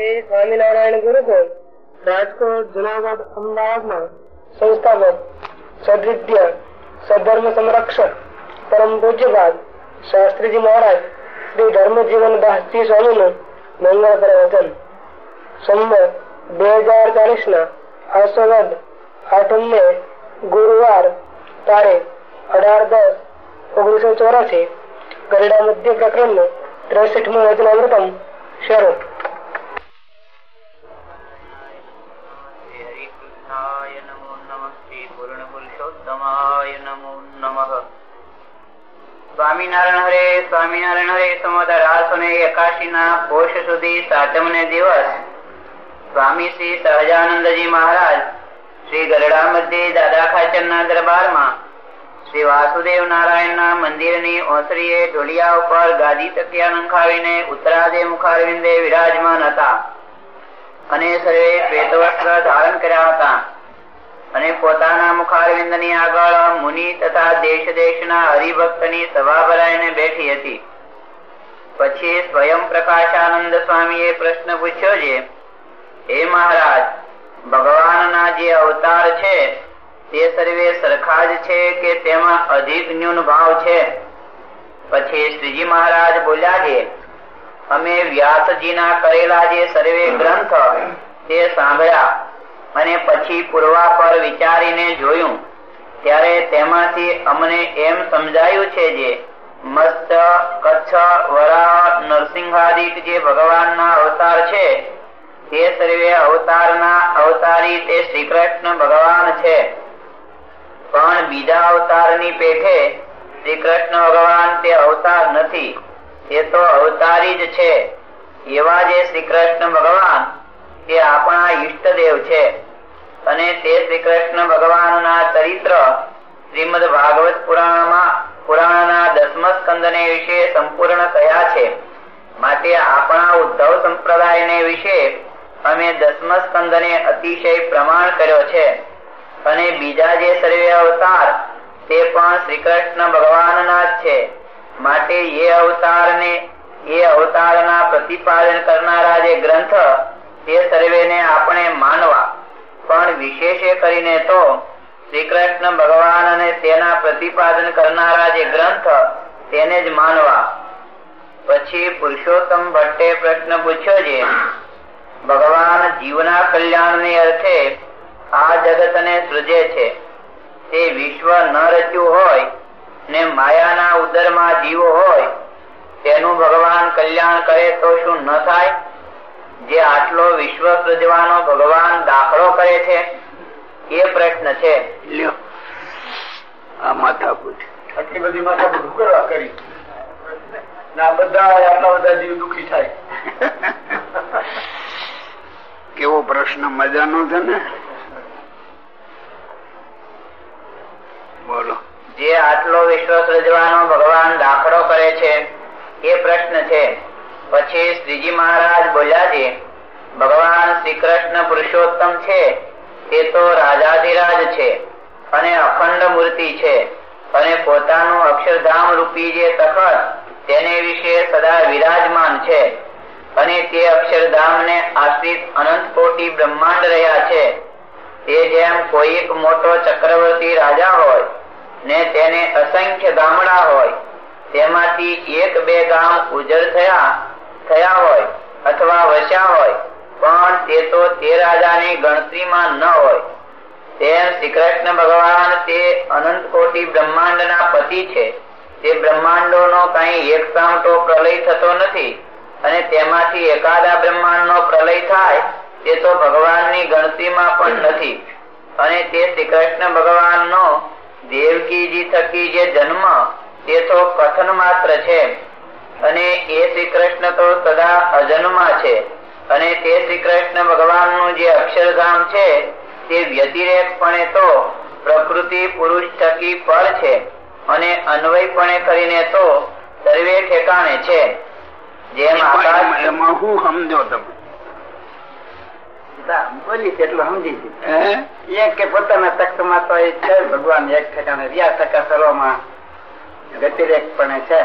શ્રી સ્વામિનારાયણ ગુરુકુળ, રાજકોટ જુનાગઢ અમદાવાદમાં સંસ્થાપક, સદવિદ્ય સધર્મ સંરક્ષક, પરમ પૂજ્યપાદ શાસ્ત્રીજી મહારાજ, શ્રી ધર્મજીવન દાસજી સ્વામીનું મંગળ પ્રવચન. સંમત બે હજાર ચાલીસ ના આસોવદ આઠમ ગુરુવાર તારીખ અઢાર દસ ઓગણીસો ચોરાસી ગરડા મધ્ય પ્રકરણનું ત્રેસઠમું વચનામૃતમ શરૂ. સ્વામિનારાયણ હરે સ્વામિનારાયણ હરે સમદ અઢારસો ને એકાશી ના કોષ સુધી સાતમ ને દિવસ. સ્વામી શ્રી સહજાનંદજી મહારાજ, શ્રી ગરડા મધ્ય દાદા ખાચર ના દરબારમાં, શ્રી વાસુદેવ નારાયણ ના મંદિરની ઓસરીએ ઢોલિયા ઉપર ગાદી તકિયા નંખાવીને ઉત્તરાદે મુખારવિંદે વિરાજમાન હતા. અને સર્વે શ્વેત વસ્ત્ર ધારણ કર્યા હતા. અને પોતાના મુખારવિંદની આગળ મુનિ તથા દેશ દેશના હરિભક્તની સભા ભરાઈને બેઠી હતી. પછી સ્વયં પ્રકાશાનંદ સ્વામીએ પ્રશ્ન પૂછ્યો છે હે મહારાજ, ભગવાનના જે અવતાર છે, તે સર્વે સરખા જ છે કે તેમાં અધિક ન્યૂન ભાવ છે? પછી શ્રીજી મહારાજ બોલ્યા છે અમે વ્યાસજીના કરેલા જે સર્વે ગ્રંથ, તે સાંભળ્યા. અને પછી પૂર્વા પર વિચારીને જોયું, ત્યારે તેમાંથી અમને એમ સમજાયું છે જે, મસ્ત, કચ્છ વરાહ નરસિંહાદિક જે ભગવાનના અવતાર છે, તે સર્વે અવતારના અવતારી તે શ્રી કૃષ્ણ ભગવાન છે. પણ બીજા અવતારની પેઠે શ્રી કૃષ્ણ ભગવાન તે અવતાર નથી, તે તો અવતારી જ છે. એવા જે શ્રી કૃષ્ણ ભગવાન તે આપણા ઈષ્ટદેવ છે. અને તે શ્રી કૃષ્ણ ભગવાનના ચરિત્ર શ્રીમદ ભાગવત પુરાણમાં પુરાણના દસમ સ્કંદને વિશે સંપૂર્ણ કયા છે. માટે આપણા ઉદ્ધવ સંપ્રદાયને વિશે અમે દસમ સ્કંદને અતિશય પ્રમાણ કર્યો છે. અને બીજા જે સર્વે અવતાર, તે પણ શ્રી કૃષ્ણ ભગવાનના જ છે. માટે એ અવતારને, એ અવતારના પ્રતિપાદન કરનારા જે ગ્રંથ તે સર્વેને આપણે માનવા, પણ વિશેષે કરીને તો શ્રી કૃષ્ણ ભગવાન અને તેના પ્રતિપાદન કરનારા જે ગ્રંથ, તેને જ માનવા. પછી પુરુષોત્તમ ભટ્ટે પ્રશ્ન પૂછ્યો છે, ભગવાન જીવના કલ્યાણની અર્થે આ જગતને સૃજે છે. તે વિશ્વ ન રચ્યું હોય ને માયાના ઉદરમાં જીવ હોય, તેનું ભગવાન કલ્યાણ કરે તો શું ન થાય? જે આટલો વિશ્વ સર્જવાનો ભગવાન દાખલો કરે છે એ પ્રશ્ન છે. લ્યો. આ માથા આટલી બધી માથા કરવા કરી? ના બધા આટલા બધા જીવ દુખી થાય. કેવો પ્રશ્ન મજાનો છે ને? બોલો. જે આટલો વિશ્વ સર્જવાનો ભગવાન દાખલો કરે છે એ પ્રશ્ન છે. પછી શ્રીજી મહારાજ બોલ્યા છે, ભગવાન શ્રી કૃષ્ણ પુરુષોત્તમ છે, તે તો રાજાધિરાજ છે અને અખંડ મૂર્તિ છે અને પોતાનું અક્ષરધામ રૂપી જે તખત તેને વિશે સદા વિરાજમાન છે અને તે અક્ષરધામ ને આશ્રિત અનંત કોટી બ્રહ્માંડ રહ્યા છે. તે જેમ કોઈ એક મોટો ચક્રવર્તી રાજા હોય ને તેને અસંખ્ય ગામડા હોય, તેમાંથી એક બે ગામ ઉજર થયા થયા હોય અથવા વસ્યા હોય, પણ તે તો તે રાજાની ગણતરીમાં ન હોય. તેમ શ્રી કૃષ્ણ ભગવાન તે અનંત કોટી બ્રહ્માંડ ના પતિ છે. તે બ્રહ્માંડો નો કઈ એક સામટો પ્રલય થતો નથી અને તેમાંથી એકાદા બ્રહ્માંડ નો પ્રલય થાય તે તો ભગવાનની ગણતરીમાં પણ નથી. અને તે શ્રી કૃષ્ણ ભગવાન નો દેવકીજી થકી જે જન્મ, તે તો કથન માત્ર છે. અને એ શ્રી કૃષ્ણ તો સદા અજન્મા છે. અને તે શ્રી કૃષ્ણ ભગવાનનું જે અક્ષરધામ છે તે વ્યતિરેકપણે તો પ્રકૃતિ પુરુષ થકી પર છે અને અન્વયપણે કરીને તો સર્વે ઠેકાણે છે. જેમ આકાશ એમાં હું સમજો તમે? બોલી એટલું સમજી એક કે પોતાના તખ્તમાં તો એ છે ભગવાન એક ઠેકાણે. રિયા ટકા સર્વમાં વ્યતિરેક પણ છે.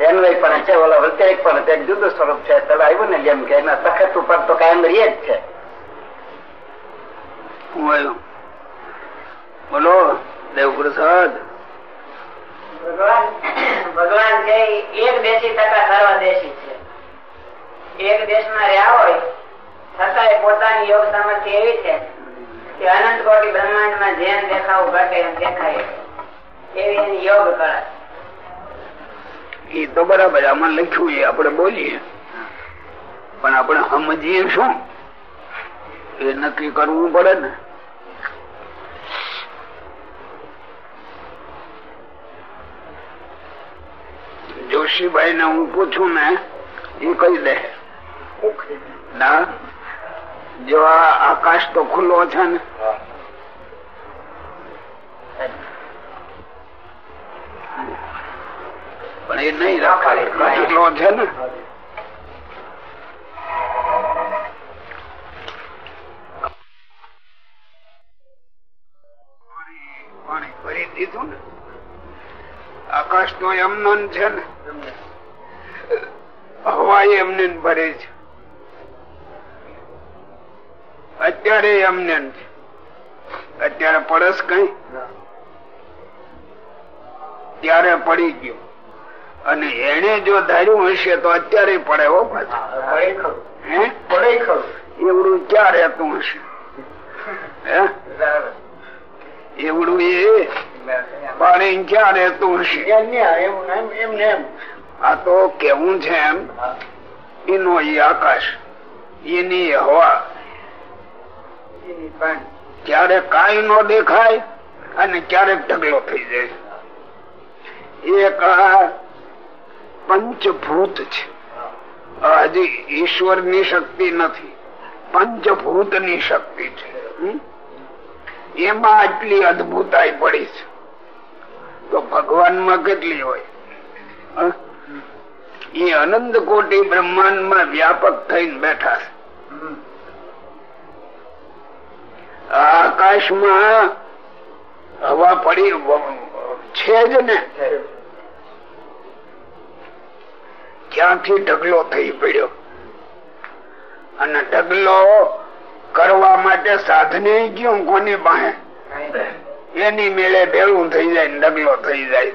એન્વય પણ છે ઓલા વૈતરિક પણ છે એક જુદું સ્વરૂપ છે પેલા આવ્યું ને જેમ કે એના તખત ઉપર તો કાયમ રહીએ જ છે. બોલો દેવપ્રસાદ. ભગવાન ભગવાન છે એક દેશી તથા સર્વદેશી છે. એક દેશમાં રહ્યા હોય છતાંય પોતાની યોગ સામર્થ્ય એવી છે કે અનંત કોટી બ્રહ્માંડમાં જેમ દેખાવું ઘટે એમ દેખાય. એવી એની યોગ કળા એ તો બરાબર આમાં લખ્યું એ આપણે બોલીએ. પણ આપણે સમજીએ શું? એ નક્કી કરવું પડે ને. જોશીભાઈ ને હું પૂછું ને એ કહી દે. ના? જો આકાશ તો ખુલ્લો છે ને? એ નહીં રખાય ખુલ્લો છે ને? ભરી દીધું ને? આકાશ તો એમનો છે ને? હવા એમને ભરે છે. અત્યારે એમને અત્યારે પડસ કઈ? ત્યારે પડી ગયો. અને એને જો ધાર્યું હશે તો અત્યારે પડે હો પાછું. એવડું ક્યાં રહેતું હશે? એવડું એ પાણી ક્યાં રહેતું હશે? આ તો કેવું છે એમ? એનો એ આકાશ એની હવા. ક્યારેક કાંઈ નો દેખાય અને ક્યારેક ઢગલો થઈ જાય. એક આ પંચભૂત છે. હજી ઈશ્વરની શક્તિ નથી. પંચભૂતની શક્તિ છે. એમાં આટલી અદભુતાઈ પડી છે. તો ભગવાનમાં કેટલી હોય? એ અનંત કોટી બ્રહ્માંડમાં વ્યાપક થઈને બેઠા છે. આકાશમાં હવા પડી છે જ ને? ક્યાંથી ઢગલો થઈ પડ્યો? અને ઢગલો કરવા માટે સાધને ગયું કોની પાસે? એની મેળે ભેળું થઈ જાય ઢગલો થઈ જાય.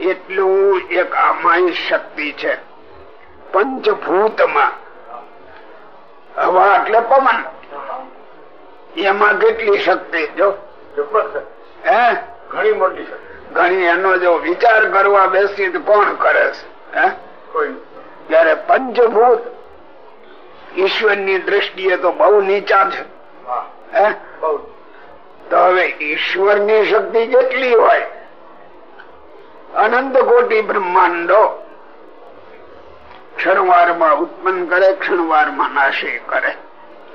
એટલું એક અમાય શક્તિ છે. પંચભૂતમાં. હવા એટલે પવન. એમાં કેટલી શક્તિ? જો. હે? ઘણી મોટી છે ઘણી એનો જો વિચાર કરવા બેસી તો કોણ કરે છે જયારે પંચભૂત ઈશ્વરની દ્રષ્ટિએ તો બહુ નીચા છે તો હવે ઈશ્વરની શક્તિ કેટલી હોય? અનંત કોટી બ્રહ્માંડો ક્ષણવારમાં ઉત્પન્ન કરે ક્ષણવારમાં નાશે કરે.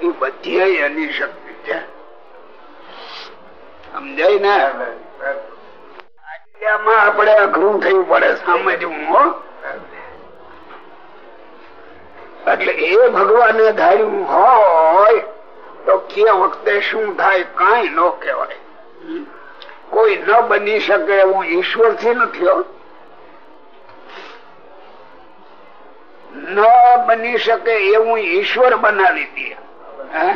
એ બધી એની શક્તિ છે. સમજાય ને? આટલામાં આપણે અઘરું થયું પડે સમજવું હો એટલે એ ભગવાને ધાર્યું હોય તો કે વખતે શું થાય કઈ ન કહેવાય કોઈ ન બની શકે એવું ઈશ્વરથી નથી હો. ન બની શકે એવું ઈશ્વર બનાવી દે હે?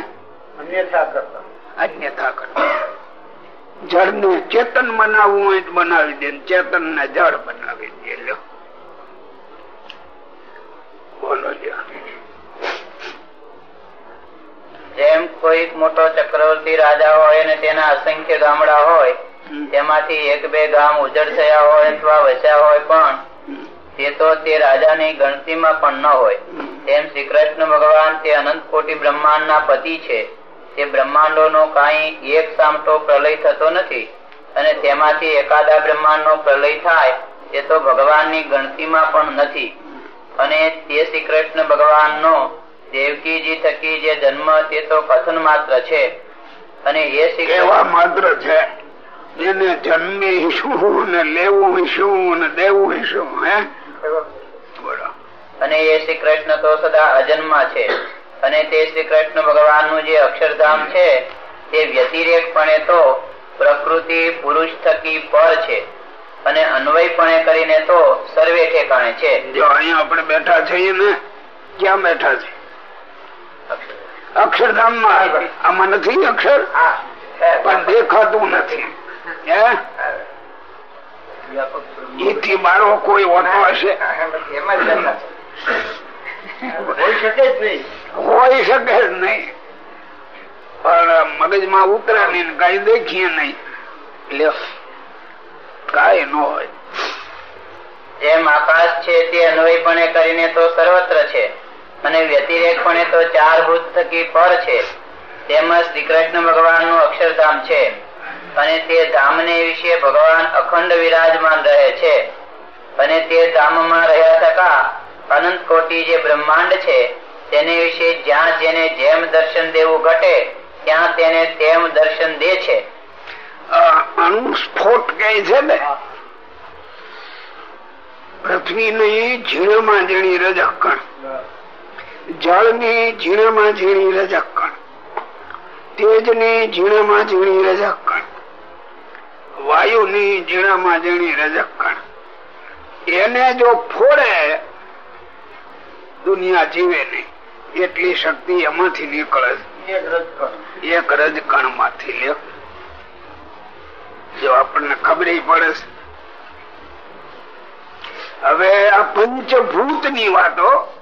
અન્યથા કરતા અન્યથા કરતા જળનું ચેતન બનાવવું હોય તો બનાવી દે ચેતન ને જળ બનાવી દે. બોલો જેમ કોઈ મોટો ચક્રવર્તી રાજા હોય અને તેના અસંખ્ય ગામડા હોય તેમાંથી એક બે ગામ ઉજળ થયા હોય અથવા વસ્યા હોય પણ તે તો તે રાજાની ગણતીમાં પણ ન હોય. તેમ શ્રી કૃષ્ણ ભગવાન તે અનંત કોટી બ્રહ્માંડ ના પતિ છે. તે બ્રહ્માંડો નો કઈ એક સામટો પ્રલય થતો નથી. અને તેમાંથી એકાદા બ્રહ્માંડ નો પ્રલય થાય તે તો ભગવાનની ગણતીમાં પણ નથી. અને તે શ્રી કૃષ્ણ ભગવાન નો દેવકીજી થકી જે જન્મ તે તો કથન માત્ર છે. અને એ કેવા માત્ર છે એને જન્મી શું ને લેવું શું ને દેવું શું હે? અને એ શ્રી કૃષ્ણ તો સદા અજન્મા છે. અને તે શ્રી કૃષ્ણ ભગવાનનું જે અક્ષરધામ છે તે વ્યતિરેક પણ તો પ્રકૃતિ પુરુષ થકી પર છે અને અન્વયપણે કરીને તો સર્વે ઠેકાણે છે. જો અહીંયા આપણે બેઠા છીએ ને ક્યાં બેઠા છે અક્ષરધામમાં આમાં નથી અક્ષર? પણ દેખાતું નથી. હે? એથી મારો કોઈ હોતો હશે? એમાં હોઈ શકે જ નહીં. હોય શકે જ નહીં. પણ મગજમાં ઉતરે નહીં કઈ દેખીએ નહીં. એટલે કઈ ન હોય. જેમ આકાશ છે તે અન્વયપણે કરીને તો સર્વત્ર છે. અને વ્યતિરેકપણે તો ચાર ભૂત થકી પર છે. તેમજ શ્રી કૃષ્ણ ભગવાનનું અક્ષરધામ છે. અને તે ધામને વિશે ભગવાન અખંડ વિરાજમાન રહે છે. અને તે ધામમાં રહ્યા થકા અનંત કોટી જે બ્રહ્માંડ છે તેને વિશે જ્યાં જેને જેમ દર્શન દેવું ઘટે ત્યાં તેને તેમ દર્શન દે છે. આ અણુ સ્ફોટ કહે છે ને પૃથ્વી ની ઝીણામાં ઝીણી રજકણ. કણ જળની ઝીણામાં ઝીણી રજકણ. તેજની ઝીણામાં ઝીણી રજકણ. કણ વાયુ ની ઝીણામાં ઝીણી રજકણ. એને જો ફોડે દુનિયા જીવે નહીં. એટલી શક્તિ એમાંથી નીકળે એક રજ કણ. માંથી લે જો આપણને ખબર પડે હવે આ પંચભૂતની વાતો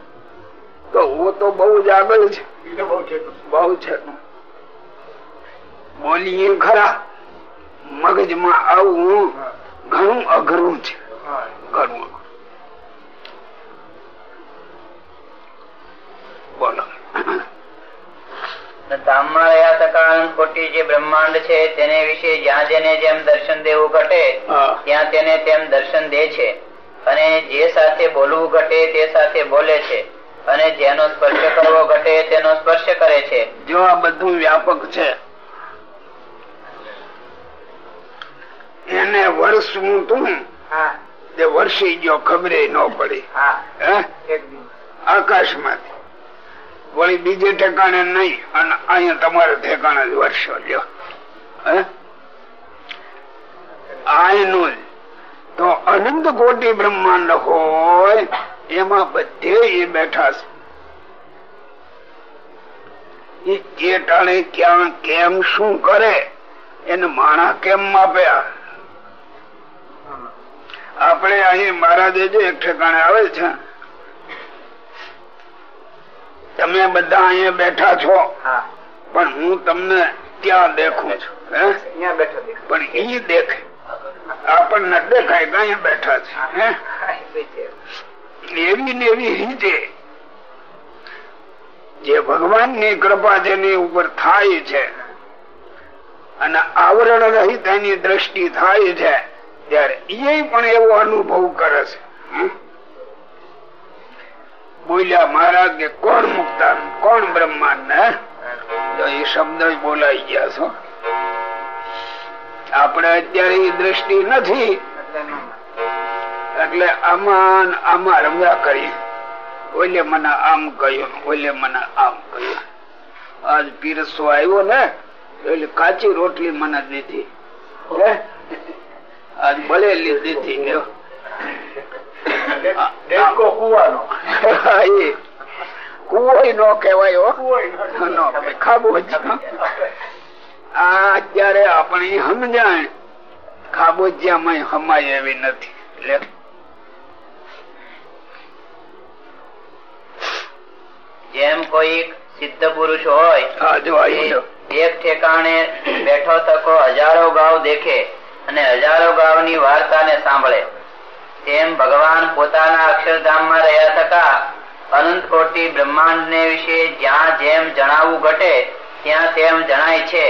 તો હું તો બહુ જ આગળ છે. બહુ છે. બોલીએ ખરા મગજમાં આવું ઘણું અઘરું છે. ઘણું બોલો કોટી જે બ્રહ્માંડ છે તેને વિશે જ્યાં જેને જેમ દર્શન દેવું ઘટે ત્યાં તેને તેમ દર્શન દે છે. અને જે સાથે બોલવું ઘટે તે સાથે બોલે છે. અને જેનો સ્પર્શ કરવો ઘટે તેનો સ્પર્શ કરે છે. જો આ બધું વ્યાપક છે એને વર્ષ હું તું હા. તે વર્ષી ગયો ખબરે ન પડી. હા. હે? એક દિવસ. આકાશમાંથી. વળી બીજે ઠેકાણે નહીં, અને અહીંયા તમારે ઠેકાણે જ વર્ષો લ્યો આનું તો અનંત કોટી બ્રહ્માંડ હોય, એમાં બધે એ બેઠા છે. એ ટાણે ક્યાં, કેમ, શું કરે, એને માણા કેમ માપ્યા? આપણે અહીં મહારાજે જે એક ઠેકાણે આવે છે તમે બધા અહીંયા બેઠા છો. પણ હું તમને ત્યાં દેખું છું. અહીંયા બેઠો દેખ. પણ ઈ દેખે. આપણને દેખાય કઈ બેઠા છે. એવી ને એવી રીતે જે ભગવાનની કૃપા જેની ઉપર થાય છે અને આવરણ રહિત એની દ્રષ્ટિ થાય છે ત્યારે એ પણ એવો અનુભવ કરે છે? બોલ્યા મહારાજ કે કોણ મુક્તા? કોણ બ્રહ્માંડ ને એ શબ્દ બોલાઈ ગયા છો. આપણે અત્યારે એ દ્રષ્ટિ નથી. એટલે આમાં આમાં રમ્યા કરી. ઓલે મને આમ કહ્યું, ઓલે મને આમ કહ્યું. આજ પીરસો આવ્યો ને, એટલે કાચી રોટલી મને દીધી? આજ બળેલી દીધી લ્યો. દેડકો કુવોય નો કહેવાય હો. કૂવોય ન. નો ખાબો આ અત્યારે આપણી સમજાય ખાબોજિયામાં હમાય એવી નથી એટલે જેમ કોઈ સિદ્ધ પુરુષ હોય એક ઠેકાણે બેઠો તકો હજારો ગાવ દેખે અને હજારો ગાવની વાર્તા ને સાંભળે. તેમ ભગવાન પોતાના અક્ષરધામમાં રહ્યા થતા અનંત કોટી બ્રહ્માંડ ને વિશે જ્યાં જેમ જણાવવું ઘટે, ત્યાં તેમ જણાય છે.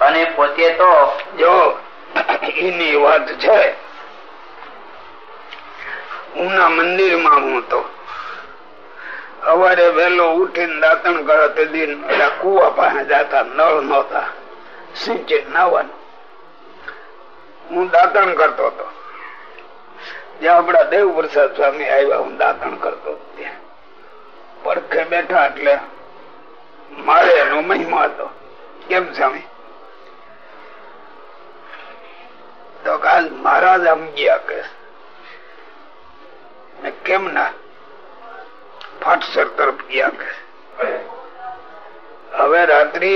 અને પોતે તો જો એની વાત છે, ઉના મંદિરમાં હું તો સવારે વહેલો ઉઠીને દાંતણ કરે તે દિન કુવા પાસે જતા, નળ નહોતા, સિંચે નાવાનું. હું દાંતણ કરતો હતો. જ્યાં આપડા દેવ પ્રસાદ સ્વામી આવ્યા, હું દાંતણ કરતો હતો ત્યાં. પડખે બેઠા એટલે મારે એનો મહિમા હતો. કેમ સ્વામી? તો આજ મહારાજ આમ ગયા કે કેમ ના? ફાટસર તરફ ગયા કે. હવે રાત્રિ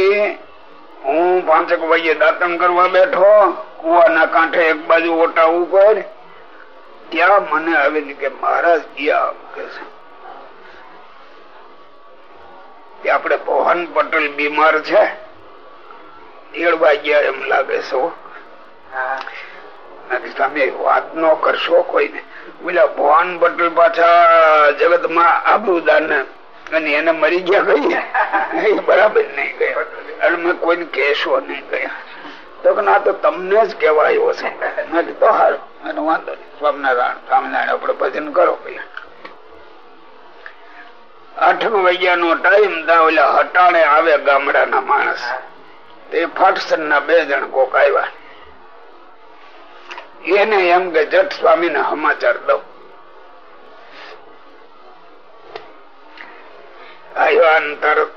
હું પાંચેક વાગે દાતન કરવા બેઠો, કુવાના કાંઠે એક બાજુ ઓટા ઉપર ત્યાં મને આવે કે મહારાજ ગયા કે છે. મોહન પટેલ બીમાર છે. તેડવા ગયા એમ લાગે છે તમે વાત ન કરશો કોઈને. બોલા ભવાન પટેલ પાછા જગતમાં આબુદાન અને એને મરી ગયા કઈ બરાબર નહીં ગયા. અને મેં કોઈને કહેશો નહીં ગયા. તો ના તો તમને જ કેવાયો છે. સ્વામિનારાયણ સ્વામિનારાયણ આપડે ભજન કરો પેલા આઠ વાગ્યા નો ટાઈમ દાવલા હટાણે આવે ગામડાના માણસ. તે ફાટસન ના બે જણ કોક આવ્યા. એને એમ કે, જટ સ્વામી ના સમાચાર દઉં. આવ્યા તરત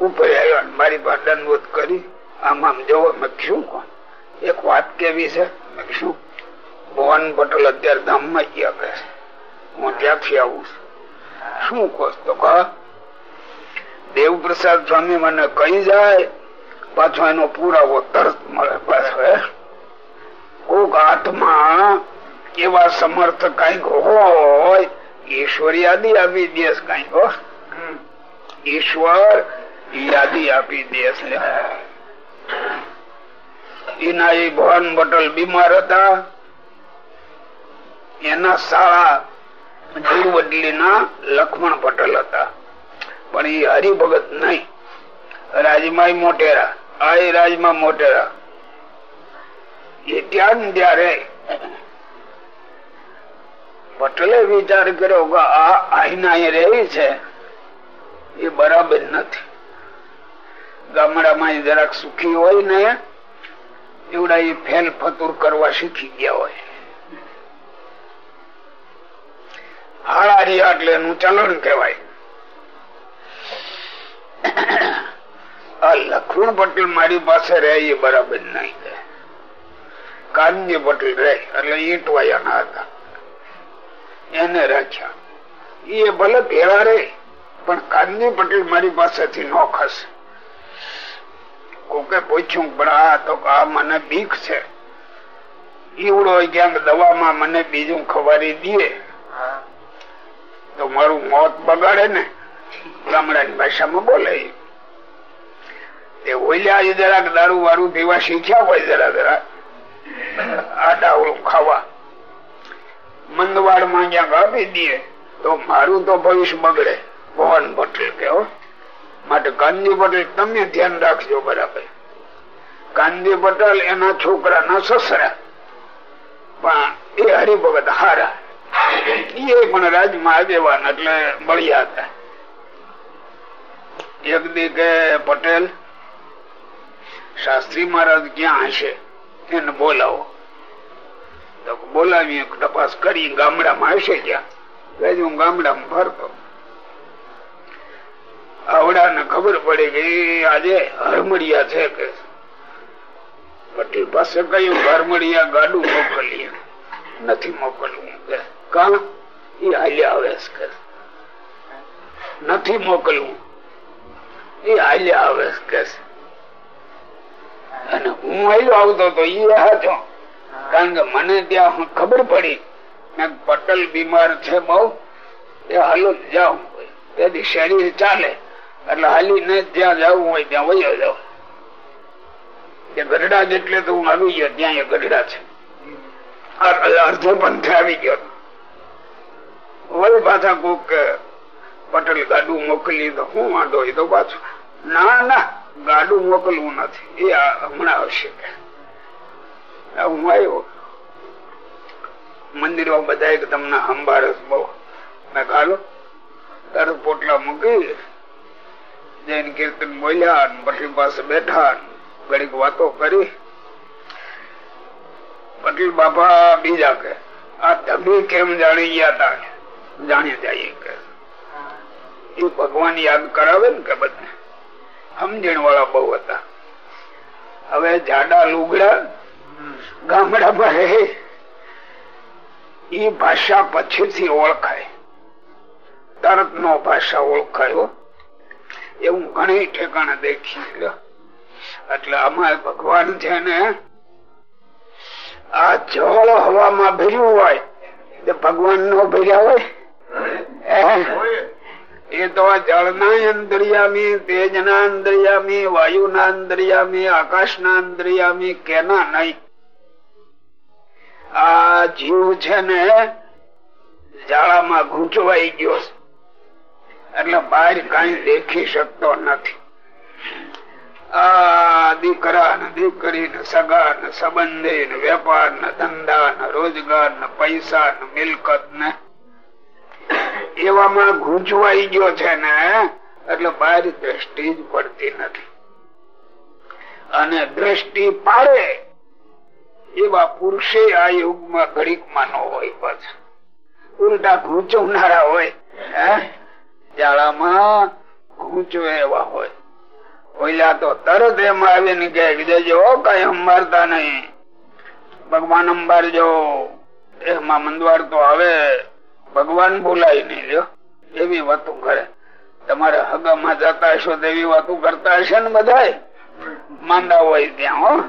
ઉપર આવ્યા મારી પાસે દંડવત કરી. આમ આમ જોવો મેં શું કોણ એક વાત કેવી છે? શું ભવાન પટેલ અત્યારે ધામમાં ગયા કે હું ત્યાંથી આવું છું. શું કહો તો કા દેવ પ્રસાદ સ્વામી મને કહી જાય પાછો એનો પુરાવો તરત મળે પાછો કોક હાથમાં એવા સમર્થ કંઈક હોય ઈશ્વર યાદી આપી દેશ કંઈક ઈશ્વર યાદી આપી દેશ એના એ ભવન બટલ બીમાર હતા. એના સાળા જીવવડલી ના લક્ષ્મણ પટેલ હતા. પણ એ હરિભગત નહીં. રાજમાં મોટેરા. આ રાજમાં મોટેરા. એ ત્યાં ત્યારે પટેલે વિચાર કર્યો કે આ આઈના રહી છે. એ બરાબર નથી. ગામડામાં જરાક સુખી હોય ને, એવડા એ ફેલ ફતુર કરવા શીખી ગયા હોય. હાળારી એટલે એનું ચલણ કહેવાય. આ લક્ષ્મણ પટેલ મારી પાસે રહે એ બરાબર નહીં કાનજી પટેલ રહે, એટલે ઈંટવાયા હતા. એને રાખ્યા. એ ભલે ભેળા રે પણ કાનજી પટેલ મારી પાસેથી નો ખસે કોકે પૂછ્યું પણ આ તો આ મને બીક છે. ઈવડો ક્યાંક દવામાં મને બીજું ખવારી દે. તો મારું મોત બગાડે ને. ગામડાની ભાષામાં બોલે તે ઓલ્યા જરાક દારૂ વારું પીવા શીખ્યા હોય જરા જરા આ ડાવડું ખાવા. મંદવાડમાં ક્યાંક આપી દે. તો મારું તો ભવિષ્ય બગડે. ભવન પટેલ કેવો માટે ગાંધી પટેલ, તમે ધ્યાન રાખજો બરાબર. ગાંધી પટેલ એના છોકરા ના સસરા. પણ એ હરિભગત હારા. એ પણ રાજમાં આગેવાન એટલે મળ્યા હતા. એક દી કે પટેલ, શાસ્ત્રી મહારાજ ક્યાં હશે? એને બોલાવો. તો બોલાવી તપાસ કરી, ગામડામાં હશે ક્યાં? હું ગામડામાં ફરતો આવડા ને ખબર પડે કે આજે હરમડિયા છે કે. પટેલ પાસે કયું હરમડિયા ગાડું મોકલીએ? નથી મોકલવું કે. કા? એ હાલ્યા આવે કે. નથી મોકલવું. એ હાલ્યા આવે કે. અને હું હાલ્યો આવતો તો એ હાચો કારણ કે મને ત્યાં ખબર પડી. પટેલ બીમાર છે બહુ. એ હાલો જાઉં. તેથી શરીર ચાલે. એટલે હાલી ને જ્યાં જવું હોય ત્યાં વયો જાવ કે ગઢડા જેટલે તો હું આવી ગયો, ત્યાં એ ગઢડા છે. અર્ધો પંથે આવી ગયો. વળી પાછા કોક પટેલ ગાડું મોકલી તો હું વાંધો એ તો પાછું. ના ના, ગાડું મોકલવું નથી. એ હમણાં આવશે હું આવ્યો. મંદિરો બધા તમને સંભાળે બહુ મેં કાલો તારું પોટલા મૂકી જૈન કીર્તન બોલ્યા પટેલ પાસે બેઠા ઘડીક વાતો કરી. પટેલ બાપા, બીજા કે, આ તમે કેમ જાણી ગયા તા? જાણી જાય કે એ ભગવાન યાદ કરાવે ને કે બધા સમજણ વાળા બહુ હતા. હવે જાડા લુગડા ગામડામાં રહે. એ ભાષા પછીથી ઓળખાય. તરત નો ભાષા ઓળખાયો. એવું ઘણી ઠેકાણે દેખી એટલે અમારે ભગવાન છે ને આ જળ હવામાં ભર્યું હોય ભગવાન નો ભર્યા હોય એ તો જળના અંતરિયામી તેજના અંતરિયામી વાયુના અંતરિયામી આકાશના અંતરિયામી કેના નહીં. આ જીવ છે ને જાળામાં ગૂંચવાઈ ગયો એટલે બહાર કઈ દેખી શકતો નથી. દીકરા ને દીકરી ને સગા ને સંબંધી ને વેપાર ને ધંધા ને રોજગાર ને પૈસા ને મિલકત ને એવામાં ગૂંચવાઈ ગયો છે ને, એટલે બહાર દ્રષ્ટિ જ પડતી નથી. અને દ્રષ્ટિ પાડે એવા પુરુષે આ યુગમાં ઘડીકમાં ન હોય પાછા. ઉલટા ગૂંચવનારા હોય જાળામાં ગૂંચવે એવા હોય. ઓઈલા તો તરત એમ આવીને કે દેજો કઈ અંબારતા નહીં. ભગવાન અંબારજો એમાં મંદવાર તો આવે. ભગવાન બોલાય નહીં, લ્યો. એવી વાતો કરે. તમારે હગામાં જતા હશો તેવી વાતો કરતા હશે ને બધા માંદા હોય ત્યાં, હો.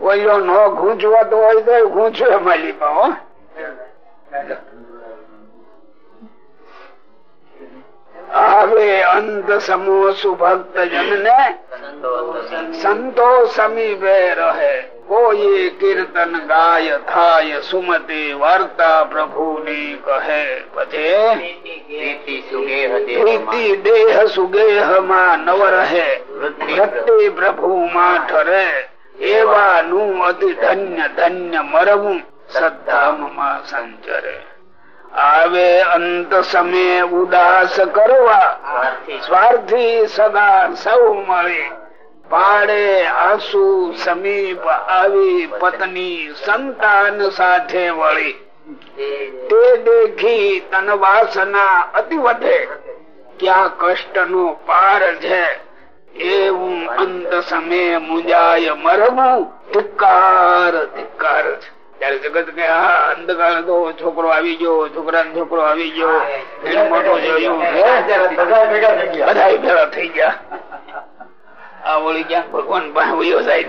ઓઈલો નો ગૂંચવાતો હોય તો ગૂંચવે માલિકા, હો. આવે અંત સમૂહ સુભક્ત જન ને સંતો સમીપે રહે. કોઈ કીર્તન ગાય થાય સુમતિ વાર્તા પ્રભુ ની કહે. પછી દેહ સુગેહમાં નવ રહે. વૃત્તિ પ્રભુ માં ઠરે એવાનું અતિ ધન્ય ધન્ય મરવું સદ્ધામમાં સંચરે. આવે અંત સમય ઉદાસ કરવા. સ્વાર્થી. સદા સૌ મળે. પાડે આંસુ સમીપ આવી પત્ની સંતાન સાથે વળી. તે દેખી તન વાસના અતિ વધે. ક્યાં કષ્ટ નો પાર છે. એવું અંત સમય મુજાય મરવું. ધિકાર ધિકાર છે. ત્યારે જગત કે હા અંધકાળ તો છોકરો આવી ગયો છોકરા છોકરો આવી ગયો. એનો મોટો જોયું બધા ભેગા થઈ ગયા. આ ક્યાંક ભગવાન ભાવ્યો જાય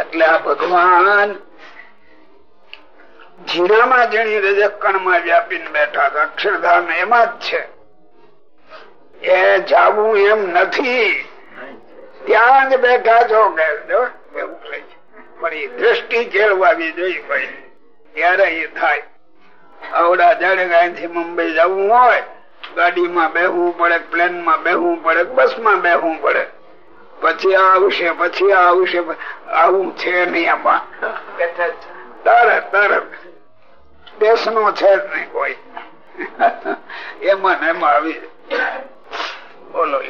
એટલે આ ભગવાન જીણામાં જેની રજકણ વ્યાપીને બેઠા હતા અક્ષરધામ એમાં જ છે. એ જાવું એમ નથી. ત્યાં જ બેઠા છો. કે પણ દ્રષ્ટિ કેળવાવી જોઈએ ભાઈ ત્યારે એ થાય. આવડા જળગાયથી મુંબઈ જવું હોય, ગાડીમાં બેહવું પડે પ્લેનમાં બેહવું પડે બસમાં બેહવું પડે. પછી આવશે પછી આવશે, આવું છે નહીં આમાં. તરત તરત દેશ નો છે જ નહીં કોઈ. એમાં એમાં આવી. બોલો